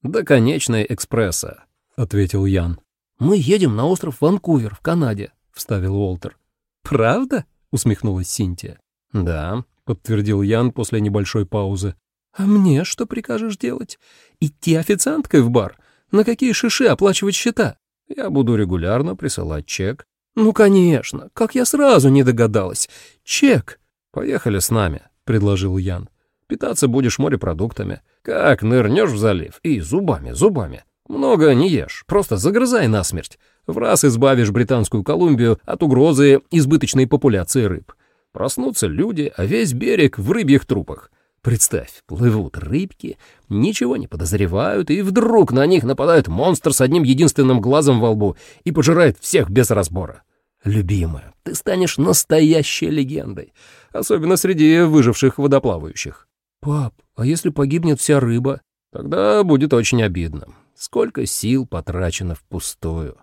«До конечной экспресса», — ответил Ян. «Мы едем на остров Ванкувер в Канаде», — вставил Уолтер. «Правда?» — усмехнулась Синтия. «Да», — подтвердил Ян после небольшой паузы. «А мне что прикажешь делать? Идти официанткой в бар? На какие шиши оплачивать счета?» «Я буду регулярно присылать чек». «Ну, конечно. Как я сразу не догадалась. Чек». «Поехали с нами», — предложил Ян. «Питаться будешь морепродуктами. Как нырнешь в залив и зубами, зубами. Много не ешь, просто загрызай насмерть. В раз избавишь Британскую Колумбию от угрозы избыточной популяции рыб. Проснутся люди, а весь берег в рыбьих трупах. Представь, плывут рыбки, ничего не подозревают, и вдруг на них нападает монстр с одним единственным глазом во лбу и пожирает всех без разбора. Любимая, ты станешь настоящей легендой, особенно среди выживших водоплавающих. Пап, а если погибнет вся рыба? Тогда будет очень обидно. Сколько сил потрачено впустую.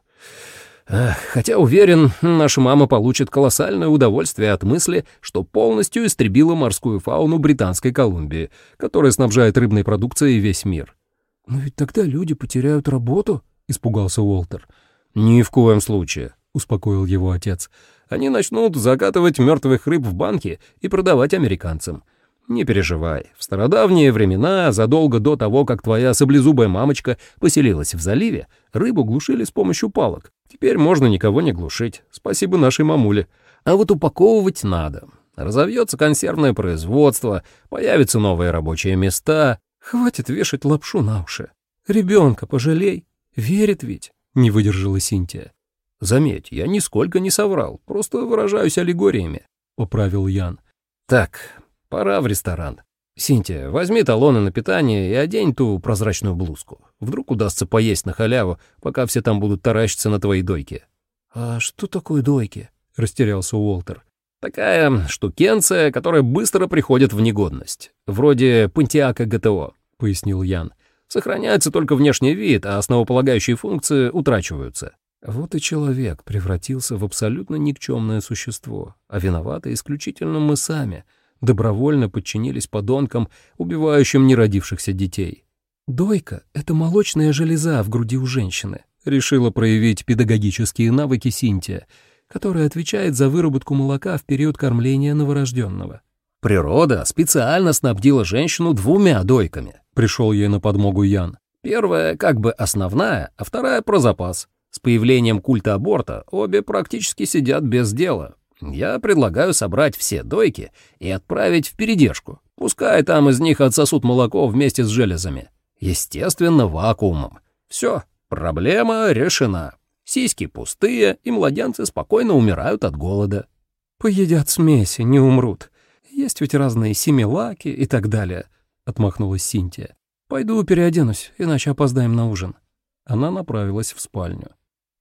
Хотя уверен, наша мама получит колоссальное удовольствие от мысли, что полностью истребила морскую фауну Британской Колумбии, которая снабжает рыбной продукцией весь мир. «Но ведь тогда люди потеряют работу», — испугался Уолтер. «Ни в коем случае», — успокоил его отец. «Они начнут закатывать мертвых рыб в банки и продавать американцам. Не переживай, в стародавние времена, задолго до того, как твоя саблезубая мамочка поселилась в заливе, рыбу глушили с помощью палок. Теперь можно никого не глушить, спасибо нашей мамуле. А вот упаковывать надо. Разовьется консервное производство, появятся новые рабочие места. Хватит вешать лапшу на уши. Ребенка пожалей. Верит ведь, не выдержала Синтия. Заметь, я нисколько не соврал, просто выражаюсь аллегориями, — поправил Ян. Так, Пора в ресторан. Синтия, возьми талоны на питание и одень ту прозрачную блузку. Вдруг удастся поесть на халяву, пока все там будут таращиться на твоей дойке. «А что такое дойки?» — растерялся Уолтер. «Такая штукенция, которая быстро приходит в негодность. Вроде Пантиака ГТО», — пояснил Ян. «Сохраняется только внешний вид, а основополагающие функции утрачиваются». Вот и человек превратился в абсолютно никчемное существо, а виноваты исключительно мы сами — добровольно подчинились подонкам, убивающим неродившихся детей. «Дойка — это молочная железа в груди у женщины», — решила проявить педагогические навыки Синтия, которая отвечает за выработку молока в период кормления новорожденного. «Природа специально снабдила женщину двумя дойками», — пришел ей на подмогу Ян. «Первая как бы основная, а вторая про запас. С появлением культа аборта обе практически сидят без дела, я предлагаю собрать все дойки и отправить в передержку. Пускай там из них отсосут молоко вместе с железами. Естественно, вакуумом. Все, проблема решена. Сиськи пустые, и младенцы спокойно умирают от голода. «Поедят смеси, не умрут. Есть ведь разные семилаки и так далее», — отмахнулась Синтия. «Пойду переоденусь, иначе опоздаем на ужин». Она направилась в спальню.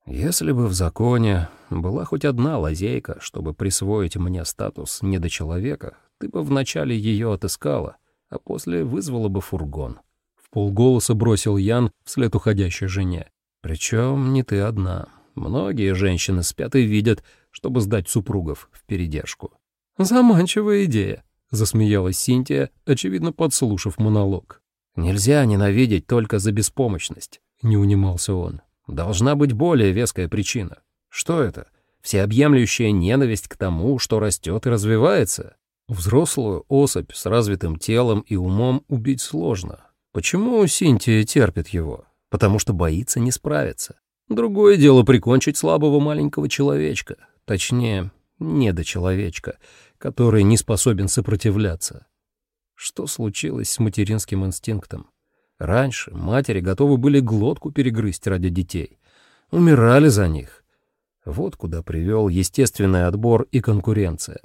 Если бы в законе была хоть одна лазейка, чтобы присвоить мне статус недочеловека, ты бы вначале ее отыскала, а после вызвала бы фургон. В полголоса бросил Ян вслед уходящей жене. Причем не ты одна. Многие женщины спят и видят, чтобы сдать супругов в передержку. «Заманчивая идея», — засмеялась Синтия, очевидно подслушав монолог. «Нельзя ненавидеть только за беспомощность», — не унимался он. Должна быть более веская причина. Что это? Всеобъемлющая ненависть к тому, что растет и развивается? Взрослую особь с развитым телом и умом убить сложно. Почему Синтия терпит его? Потому что боится не справиться. Другое дело прикончить слабого маленького человечка, точнее, недочеловечка, который не способен сопротивляться. Что случилось с материнским инстинктом? Раньше матери готовы были глотку перегрызть ради детей. Умирали за них. Вот куда привел естественный отбор и конкуренция.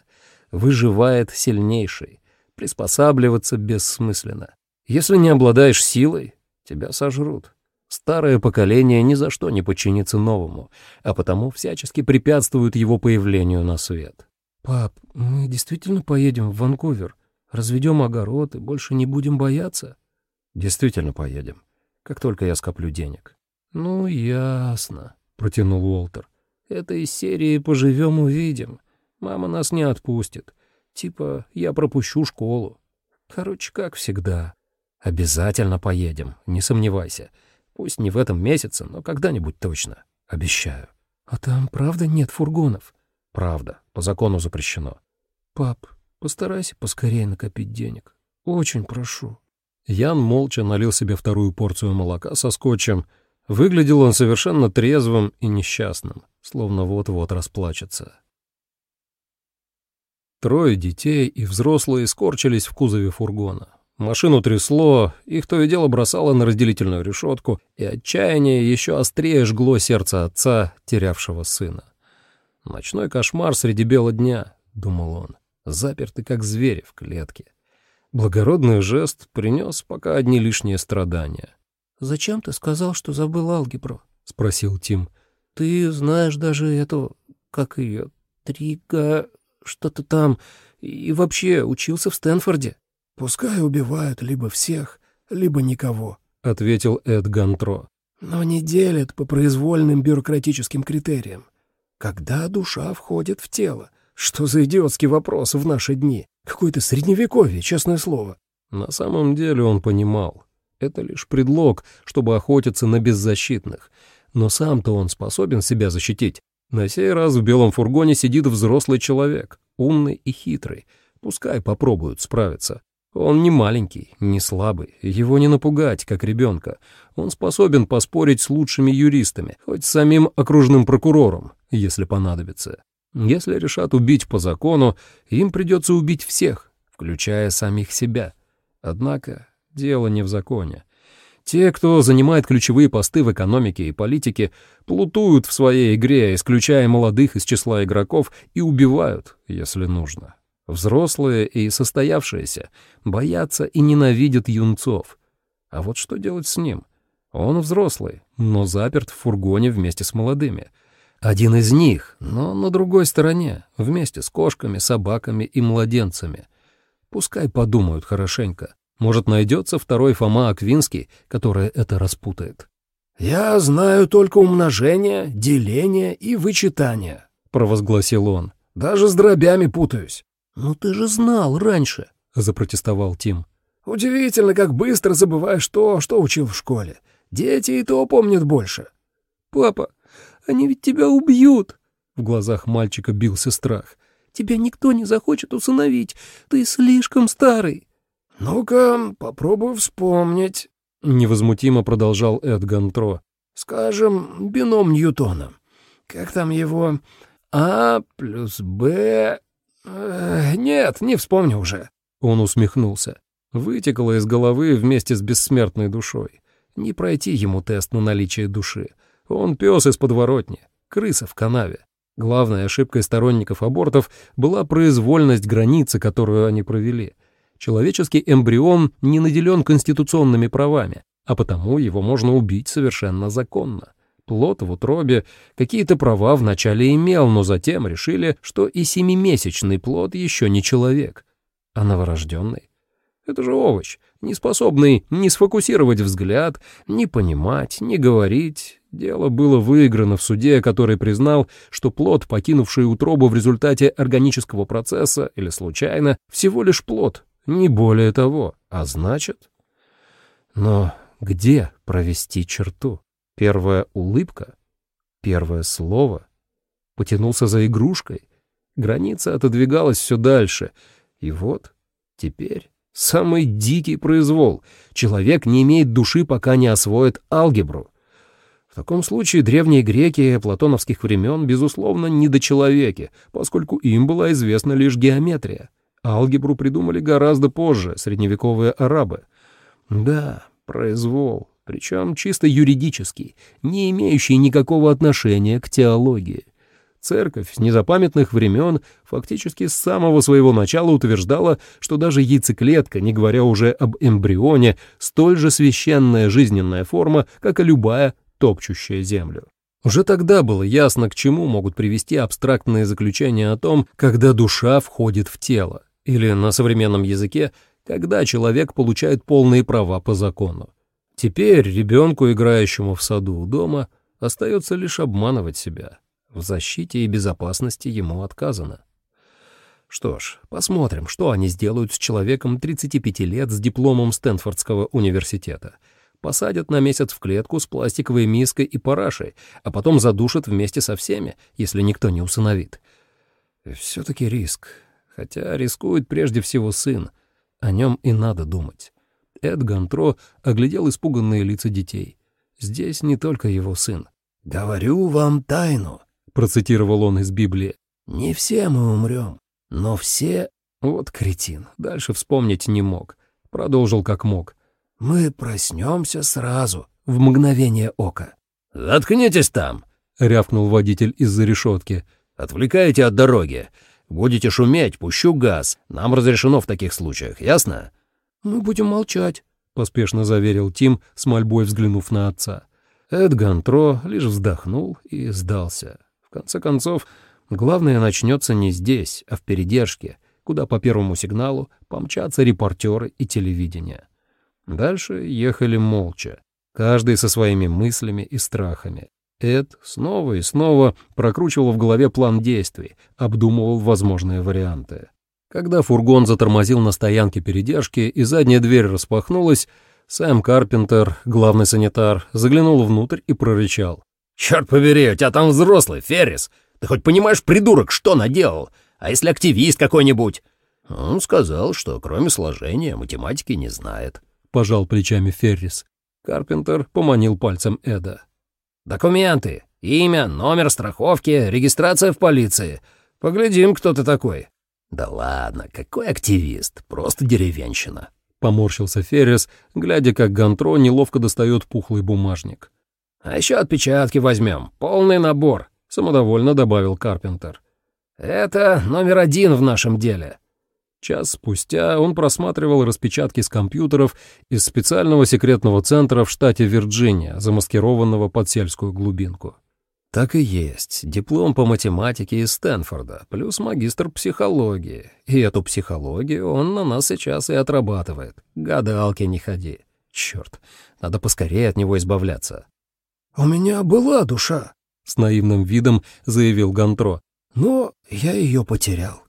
Выживает сильнейший. Приспосабливаться бессмысленно. Если не обладаешь силой, тебя сожрут. Старое поколение ни за что не подчинится новому, а потому всячески препятствуют его появлению на свет. «Пап, мы действительно поедем в Ванкувер? Разведем огород и больше не будем бояться?» Действительно поедем, как только я скоплю денег. Ну, ясно, протянул Уолтер. Это из серии «Поживем, увидим». Мама нас не отпустит. Типа, я пропущу школу. Короче, как всегда. Обязательно поедем, не сомневайся. Пусть не в этом месяце, но когда-нибудь точно. Обещаю. А там правда нет фургонов? Правда, по закону запрещено. Пап, постарайся поскорее накопить денег. Очень прошу. Ян молча налил себе вторую порцию молока со скотчем. Выглядел он совершенно трезвым и несчастным, словно вот-вот расплачется. Трое детей и взрослые скорчились в кузове фургона. Машину трясло, их то и дело бросало на разделительную решетку, и отчаяние еще острее жгло сердце отца, терявшего сына. «Ночной кошмар среди бела дня», — думал он, запертый как звери в клетке. Благородный жест принес пока одни лишние страдания. «Зачем ты сказал, что забыл алгебру?» — спросил Тим. «Ты знаешь даже эту... как ее... Трига... что-то там... и вообще учился в Стэнфорде». «Пускай убивают либо всех, либо никого», — ответил Эд Гантро. «Но не делят по произвольным бюрократическим критериям. Когда душа входит в тело? Что за идиотский вопрос в наши дни? Какое-то средневековье, честное слово». На самом деле он понимал. Это лишь предлог, чтобы охотиться на беззащитных. Но сам-то он способен себя защитить. На сей раз в белом фургоне сидит взрослый человек, умный и хитрый. Пускай попробуют справиться. Он не маленький, не слабый, его не напугать, как ребенка. Он способен поспорить с лучшими юристами, хоть с самим окружным прокурором, если понадобится. Если решат убить по закону, им придется убить всех, включая самих себя. Однако дело не в законе. Те, кто занимает ключевые посты в экономике и политике, плутуют в своей игре, исключая молодых из числа игроков, и убивают, если нужно. Взрослые и состоявшиеся боятся и ненавидят юнцов. А вот что делать с ним? Он взрослый, но заперт в фургоне вместе с молодыми. Один из них, но на другой стороне, вместе с кошками, собаками и младенцами. Пускай подумают хорошенько. Может, найдется второй Фома Аквинский, который это распутает. «Я знаю только умножение, деление и вычитание», — провозгласил он. «Даже с дробями путаюсь». «Ну ты же знал раньше», — запротестовал Тим. «Удивительно, как быстро забываешь то, что учил в школе. Дети и то помнят больше». «Папа, они ведь тебя убьют!» В глазах мальчика бился страх. «Тебя никто не захочет усыновить. Ты слишком старый». «Ну-ка, попробую вспомнить», — невозмутимо продолжал Эд Гантро. «Скажем, бином Ньютона. Как там его? А плюс Б «Нет, не вспомню уже». Он усмехнулся. Вытекло из головы вместе с бессмертной душой. Не пройти ему тест на наличие души. Он пес из подворотни, крыса в канаве. Главной ошибкой сторонников абортов была произвольность границы, которую они провели. Человеческий эмбрион не наделен конституционными правами, а потому его можно убить совершенно законно. Плод в утробе какие-то права вначале имел, но затем решили, что и семимесячный плод еще не человек, а новорожденный. Это же овощ, не способный ни сфокусировать взгляд, ни понимать, ни говорить. Дело было выиграно в суде, который признал, что плод, покинувший утробу в результате органического процесса или случайно, всего лишь плод, не более того, а значит... Но где провести черту? Первая улыбка, первое слово. Потянулся за игрушкой. Граница отодвигалась все дальше. И вот теперь самый дикий произвол. Человек не имеет души, пока не освоит алгебру. Таком случае древние греки платоновских времен, безусловно, недочеловеки, поскольку им была известна лишь геометрия. Алгебру придумали гораздо позже, средневековые арабы. Да, произвол, причем чисто юридический, не имеющий никакого отношения к теологии. Церковь с незапамятных времен фактически с самого своего начала утверждала, что даже яйцеклетка, не говоря уже об эмбрионе, столь же священная жизненная форма, как и любая топчущая землю. Уже тогда было ясно, к чему могут привести абстрактные заключения о том, когда душа входит в тело, или на современном языке, когда человек получает полные права по закону. Теперь ребенку, играющему в саду у дома, остается лишь обманывать себя. В защите и безопасности ему отказано. Что ж, посмотрим, что они сделают с человеком 35 лет с дипломом Стэнфордского университета. Посадят на месяц в клетку с пластиковой миской и парашей, а потом задушат вместе со всеми, если никто не усыновит. Все-таки риск. Хотя рискует прежде всего сын. О нем и надо думать. Эд Гантро оглядел испуганные лица детей. Здесь не только его сын. «Говорю вам тайну», — процитировал он из Библии. «Не все мы умрем, но все...» Вот кретин, дальше вспомнить не мог. Продолжил как мог. «Мы проснемся сразу, в мгновение ока». «Заткнитесь там!» — рявкнул водитель из-за решетки. «Отвлекаете от дороги. Будете шуметь, пущу газ. Нам разрешено в таких случаях, ясно?» «Мы будем молчать», — поспешно заверил Тим, с мольбой взглянув на отца. Эд Гантро лишь вздохнул и сдался. В конце концов, главное начнется не здесь, а в передержке, куда по первому сигналу помчатся репортеры и телевидение. Дальше ехали молча, каждый со своими мыслями и страхами. Эд снова и снова прокручивал в голове план действий, обдумывал возможные варианты. Когда фургон затормозил на стоянке передержки и задняя дверь распахнулась, Сэм Карпентер, главный санитар, заглянул внутрь и прорычал. «Черт побери, у тебя там взрослый, Феррис! Ты хоть понимаешь, придурок, что наделал? А если активист какой-нибудь?» Он сказал, что кроме сложения математики не знает. Пожал плечами Феррис. Карпентер поманил пальцем Эда. «Документы, имя, номер страховки, регистрация в полиции. Поглядим, кто ты такой». «Да ладно, какой активист? Просто деревенщина». Поморщился Феррис, глядя, как Гантро неловко достает пухлый бумажник. «А еще отпечатки возьмем. Полный набор», — самодовольно добавил Карпентер. «Это номер один в нашем деле». Час спустя он просматривал распечатки с компьютеров из специального секретного центра в штате Вирджиния, замаскированного под сельскую глубинку. Так и есть. Диплом по математике из Стэнфорда, плюс магистр психологии. И эту психологию он на нас сейчас и отрабатывает. Гадалки не ходи. Черт, надо поскорее от него избавляться. «У меня была душа», — с наивным видом заявил Гантро. «Но я ее потерял».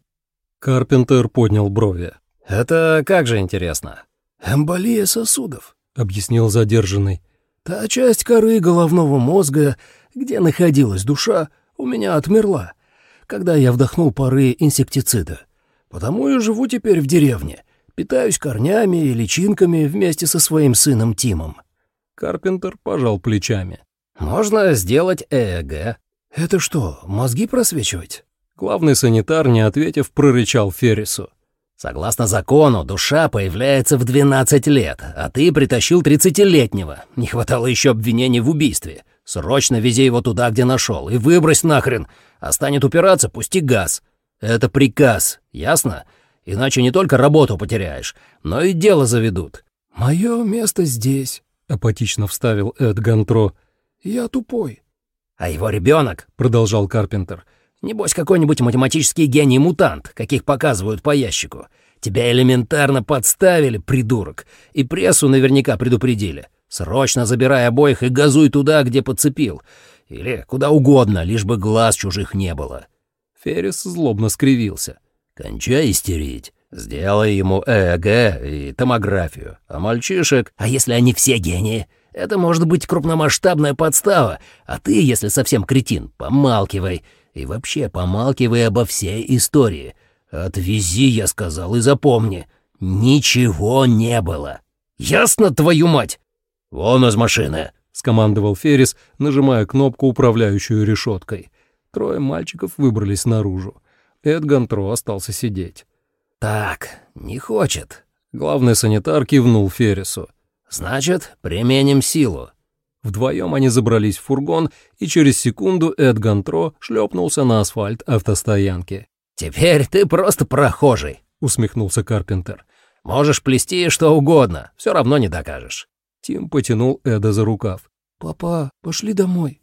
Карпентер поднял брови. «Это как же интересно?» «Эмболия сосудов», — объяснил задержанный. «Та часть коры головного мозга, где находилась душа, у меня отмерла, когда я вдохнул пары инсектицида. Потому и живу теперь в деревне, питаюсь корнями и личинками вместе со своим сыном Тимом». Карпентер пожал плечами. «Можно сделать ЭЭГ». «Это что, мозги просвечивать?» Главный санитар, не ответив, прорычал Феррису. «Согласно закону, душа появляется в 12 лет, а ты притащил 30-летнего. Не хватало еще обвинений в убийстве. Срочно вези его туда, где нашел, и выбрось нахрен. А станет упираться, пусти газ. Это приказ, ясно? Иначе не только работу потеряешь, но и дело заведут». «Мое место здесь», — апатично вставил Эд Гантро. «Я тупой». «А его ребенок», — продолжал Карпентер, — Небось, какой-нибудь математический гений-мутант, каких показывают по ящику. Тебя элементарно подставили, придурок, и прессу наверняка предупредили. Срочно забирай обоих и газуй туда, где подцепил. Или куда угодно, лишь бы глаз чужих не было». Феррис злобно скривился. «Кончай истерить. Сделай ему ЭЭГ и томографию. А мальчишек... А если они все гении? Это может быть крупномасштабная подстава. А ты, если совсем кретин, помалкивай. И вообще помалкивай обо всей истории. Отвези, я сказал, и запомни. Ничего не было. Ясно, твою мать? Вон из машины, скомандовал Феррис, нажимая кнопку, управляющую решеткой. Трое мальчиков выбрались наружу. Эд Гантро остался сидеть. «Так, не хочет». Главный санитар кивнул Феррису. «Значит, применим силу. Вдвоем они забрались в фургон, и через секунду Эд Гантро шлепнулся на асфальт автостоянки. «Теперь ты просто прохожий», — усмехнулся Карпентер. «Можешь плести что угодно, все равно не докажешь». Тим потянул Эда за рукав. «Папа, пошли домой».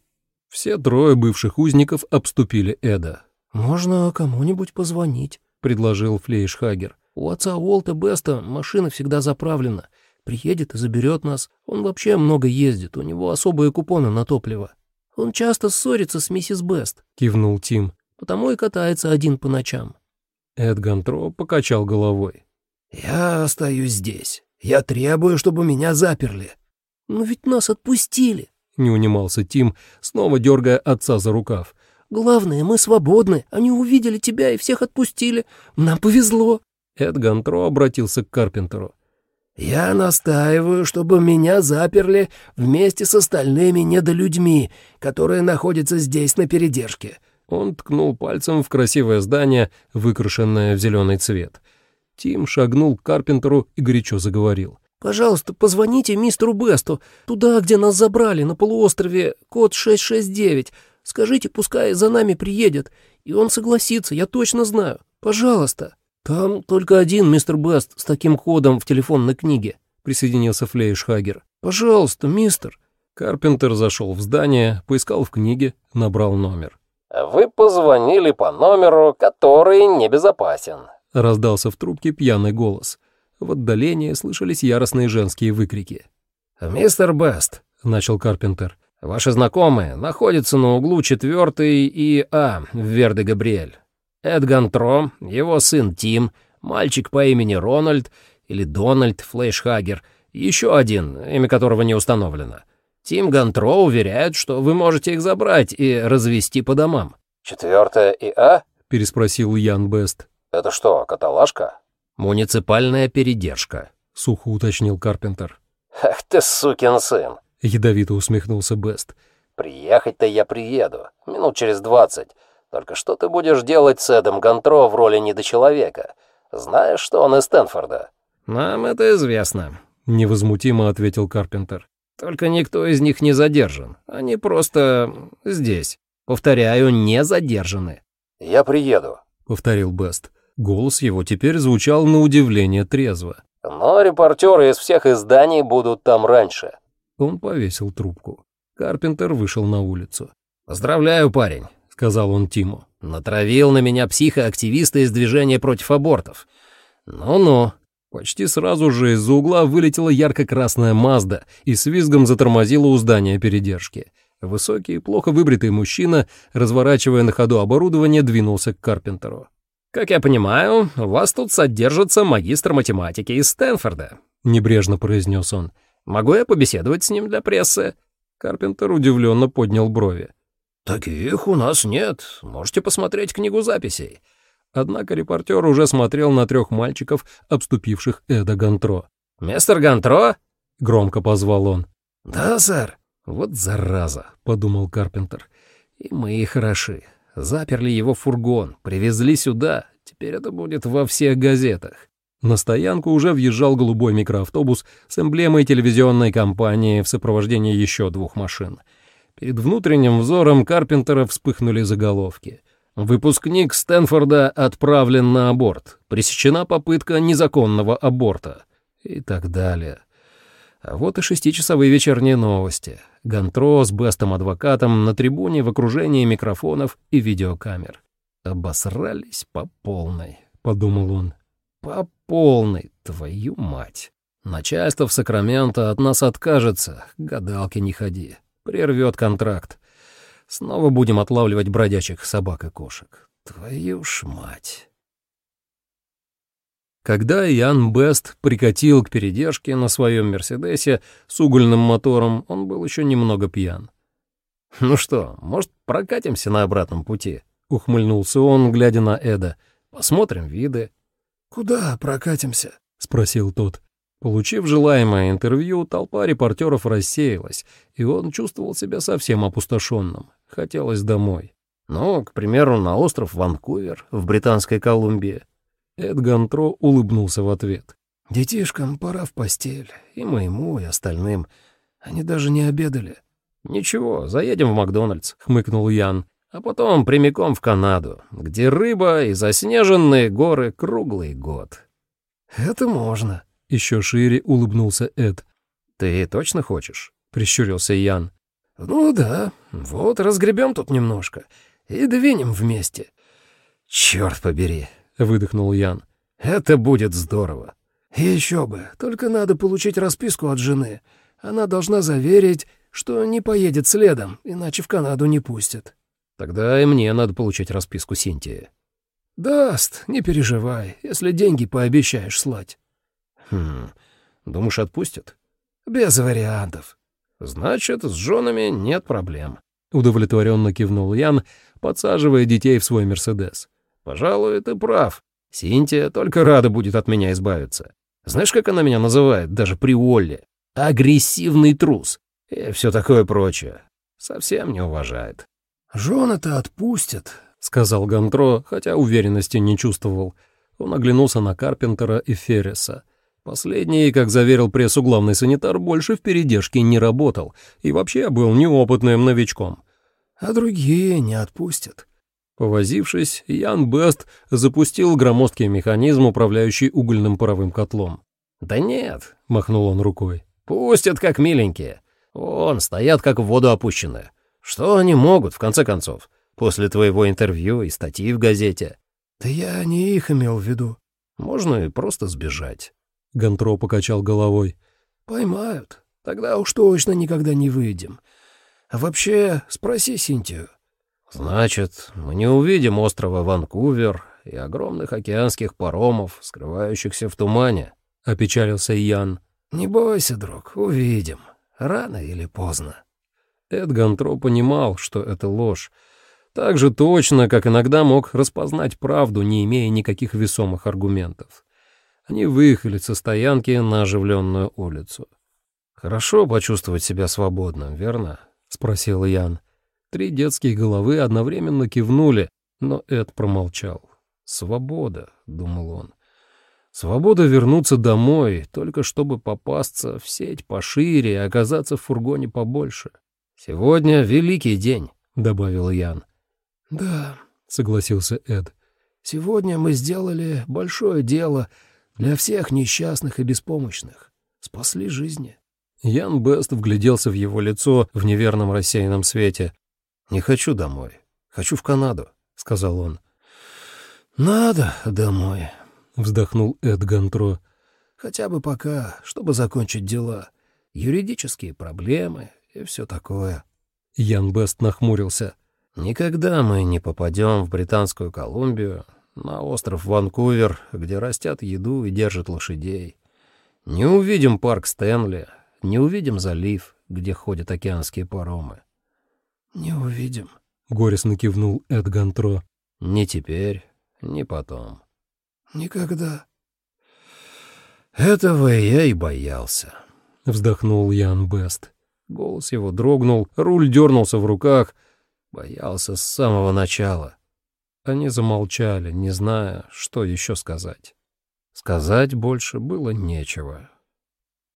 Все трое бывших узников обступили Эда. «Можно кому-нибудь позвонить», — предложил Флейшхагер. «У отца Уолта Беста машина всегда заправлена. Приедет и заберет нас. Он вообще много ездит, у него особые купоны на топливо. Он часто ссорится с миссис Бест», — кивнул Тим. «Потому и катается один по ночам». Эд Гантро покачал головой. «Я остаюсь здесь. Я требую, чтобы меня заперли». «Но ведь нас отпустили», — не унимался Тим, снова дергая отца за рукав. «Главное, мы свободны. Они увидели тебя и всех отпустили. Нам повезло». Эд Гантро обратился к Карпентеру. «Я настаиваю, чтобы меня заперли вместе с остальными недолюдьми, которые находятся здесь на передержке». Он ткнул пальцем в красивое здание, выкрашенное в зеленый цвет. Тим шагнул к Карпентеру и горячо заговорил. «Пожалуйста, позвоните мистеру Бесту, туда, где нас забрали, на полуострове, код 669. Скажите, пускай за нами приедет, и он согласится, я точно знаю. Пожалуйста». «Там только один мистер Бест с таким кодом в телефонной книге», — присоединился Флейшхагер. «Пожалуйста, мистер». Карпентер зашел в здание, поискал в книге, набрал номер. «Вы позвонили по номеру, который небезопасен», — раздался в трубке пьяный голос. В отдалении слышались яростные женские выкрики. «Мистер Бест», — начал Карпентер, — «ваши знакомые находятся на углу 4 и А в Верде-Габриэль. Эд Гантро, его сын Тим, мальчик по имени Рональд или Дональд Флейшхагер, еще один, имя которого не установлено. Тим Гантро уверяет, что вы можете их забрать и развести по домам. «Четвертая и А?» — переспросил Ян Бест. «Это что, каталажка?» «Муниципальная передержка», — сухо уточнил Карпентер. «Ах ты сукин сын!» — ядовито усмехнулся Бест. «Приехать-то я приеду, минут через двадцать. Только что ты будешь делать с Эдом Гантро в роли недочеловека? Знаешь, что он из Стэнфорда?» «Нам это известно», — невозмутимо ответил Карпентер. «Только никто из них не задержан. Они просто здесь. Повторяю, не задержаны». «Я приеду», — повторил Бест. Голос его теперь звучал на удивление трезво. «Но репортеры из всех изданий будут там раньше». Он повесил трубку. Карпентер вышел на улицу. «Поздравляю, парень сказал он Тиму. «Натравил на меня психоактивиста из движения против абортов. Ну-ну». Почти сразу же из-за угла вылетела ярко-красная Мазда и с визгом затормозила у здания передержки. Высокий, плохо выбритый мужчина, разворачивая на ходу оборудование, двинулся к Карпентеру. «Как я понимаю, вас тут содержится магистр математики из Стэнфорда», — небрежно произнес он. «Могу я побеседовать с ним для прессы?» Карпентер удивленно поднял брови. «Таких у нас нет. Можете посмотреть книгу записей». Однако репортер уже смотрел на трех мальчиков, обступивших Эда Гантро. «Мистер Гантро?» — громко позвал он. «Да, сэр». «Вот зараза», — подумал Карпентер. «И мы хороши. Заперли его в фургон, привезли сюда. Теперь это будет во всех газетах». На стоянку уже въезжал голубой микроавтобус с эмблемой телевизионной компании в сопровождении еще двух машин — Перед внутренним взором Карпентера вспыхнули заголовки. «Выпускник Стэнфорда отправлен на аборт. Пресечена попытка незаконного аборта». И так далее. А вот и шестичасовые вечерние новости. Гантро с Бестом-адвокатом на трибуне в окружении микрофонов и видеокамер. «Обосрались по полной», — подумал он. «По полной, твою мать! Начальство в Сакраменто от нас откажется, гадалки не ходи прервет контракт. Снова будем отлавливать бродячих собак и кошек. Твою ж мать. Когда Ян Бест прикатил к передержке на своем «Мерседесе» с угольным мотором, он был еще немного пьян. «Ну что, может, прокатимся на обратном пути?» — ухмыльнулся он, глядя на Эда. «Посмотрим виды». «Куда прокатимся?» — спросил тот. Получив желаемое интервью, толпа репортеров рассеялась, и он чувствовал себя совсем опустошенным. Хотелось домой. Ну, к примеру, на остров Ванкувер в Британской Колумбии. Эд Гантро улыбнулся в ответ. «Детишкам пора в постель, и моему, и остальным. Они даже не обедали». «Ничего, заедем в Макдональдс», — хмыкнул Ян. «А потом прямиком в Канаду, где рыба и заснеженные горы круглый год». «Это можно», еще шире улыбнулся Эд. «Ты точно хочешь?» — прищурился Ян. «Ну да, вот разгребем тут немножко и двинем вместе». «Черт побери!» — выдохнул Ян. «Это будет здорово!» «Еще бы, только надо получить расписку от жены. Она должна заверить, что не поедет следом, иначе в Канаду не пустят». «Тогда и мне надо получить расписку Синтии». «Даст, не переживай, если деньги пообещаешь слать». «Хм, думаешь, отпустят?» «Без вариантов». «Значит, с женами нет проблем», — удовлетворенно кивнул Ян, подсаживая детей в свой «Мерседес». «Пожалуй, ты прав. Синтия только рада будет от меня избавиться. Знаешь, как она меня называет, даже при Олле? Агрессивный трус. И все такое прочее. Совсем не уважает». «Жены-то отпустят», — сказал Гантро, хотя уверенности не чувствовал. Он оглянулся на Карпентера и Ферреса. Последний, как заверил прессу главный санитар, больше в передержке не работал и вообще был неопытным новичком. «А другие не отпустят». Повозившись, Ян Бест запустил громоздкий механизм, управляющий угольным паровым котлом. «Да нет», — махнул он рукой. «Пустят как миленькие. Вон, стоят как в воду опущенные. Что они могут, в конце концов, после твоего интервью и статьи в газете?» «Да я не их имел в виду». «Можно и просто сбежать». Гантро покачал головой. «Поймают. Тогда уж точно никогда не выйдем. А вообще, спроси Синтию». «Значит, мы не увидим острова Ванкувер и огромных океанских паромов, скрывающихся в тумане», — опечалился Ян. «Не бойся, друг, увидим. Рано или поздно». Эд Гантро понимал, что это ложь. Так же точно, как иногда мог распознать правду, не имея никаких весомых аргументов. Они выехали со стоянки на оживленную улицу. «Хорошо почувствовать себя свободным, верно?» — спросил Ян. Три детские головы одновременно кивнули, но Эд промолчал. «Свобода», — думал он. «Свобода вернуться домой, только чтобы попасться в сеть пошире и оказаться в фургоне побольше». «Сегодня великий день», — добавил Ян. «Да», — согласился Эд. «Сегодня мы сделали большое дело для всех несчастных и беспомощных. Спасли жизни». Ян Бест вгляделся в его лицо в неверном рассеянном свете. «Не хочу домой. Хочу в Канаду», — сказал он. «Надо домой», — вздохнул Эд Гантро. «Хотя бы пока, чтобы закончить дела. Юридические проблемы и все такое». Ян Бест нахмурился. «Никогда мы не попадем в Британскую Колумбию, на остров Ванкувер, где растят еду и держат лошадей. Не увидим парк Стэнли, не увидим залив, где ходят океанские паромы. «Не увидим», — горестно кивнул Эд Гантро. «Ни теперь, ни потом». «Никогда». «Этого я и боялся», — вздохнул Ян Бест. Голос его дрогнул, руль дернулся в руках. Боялся с самого начала. Они замолчали, не зная, что еще сказать. Сказать больше было нечего.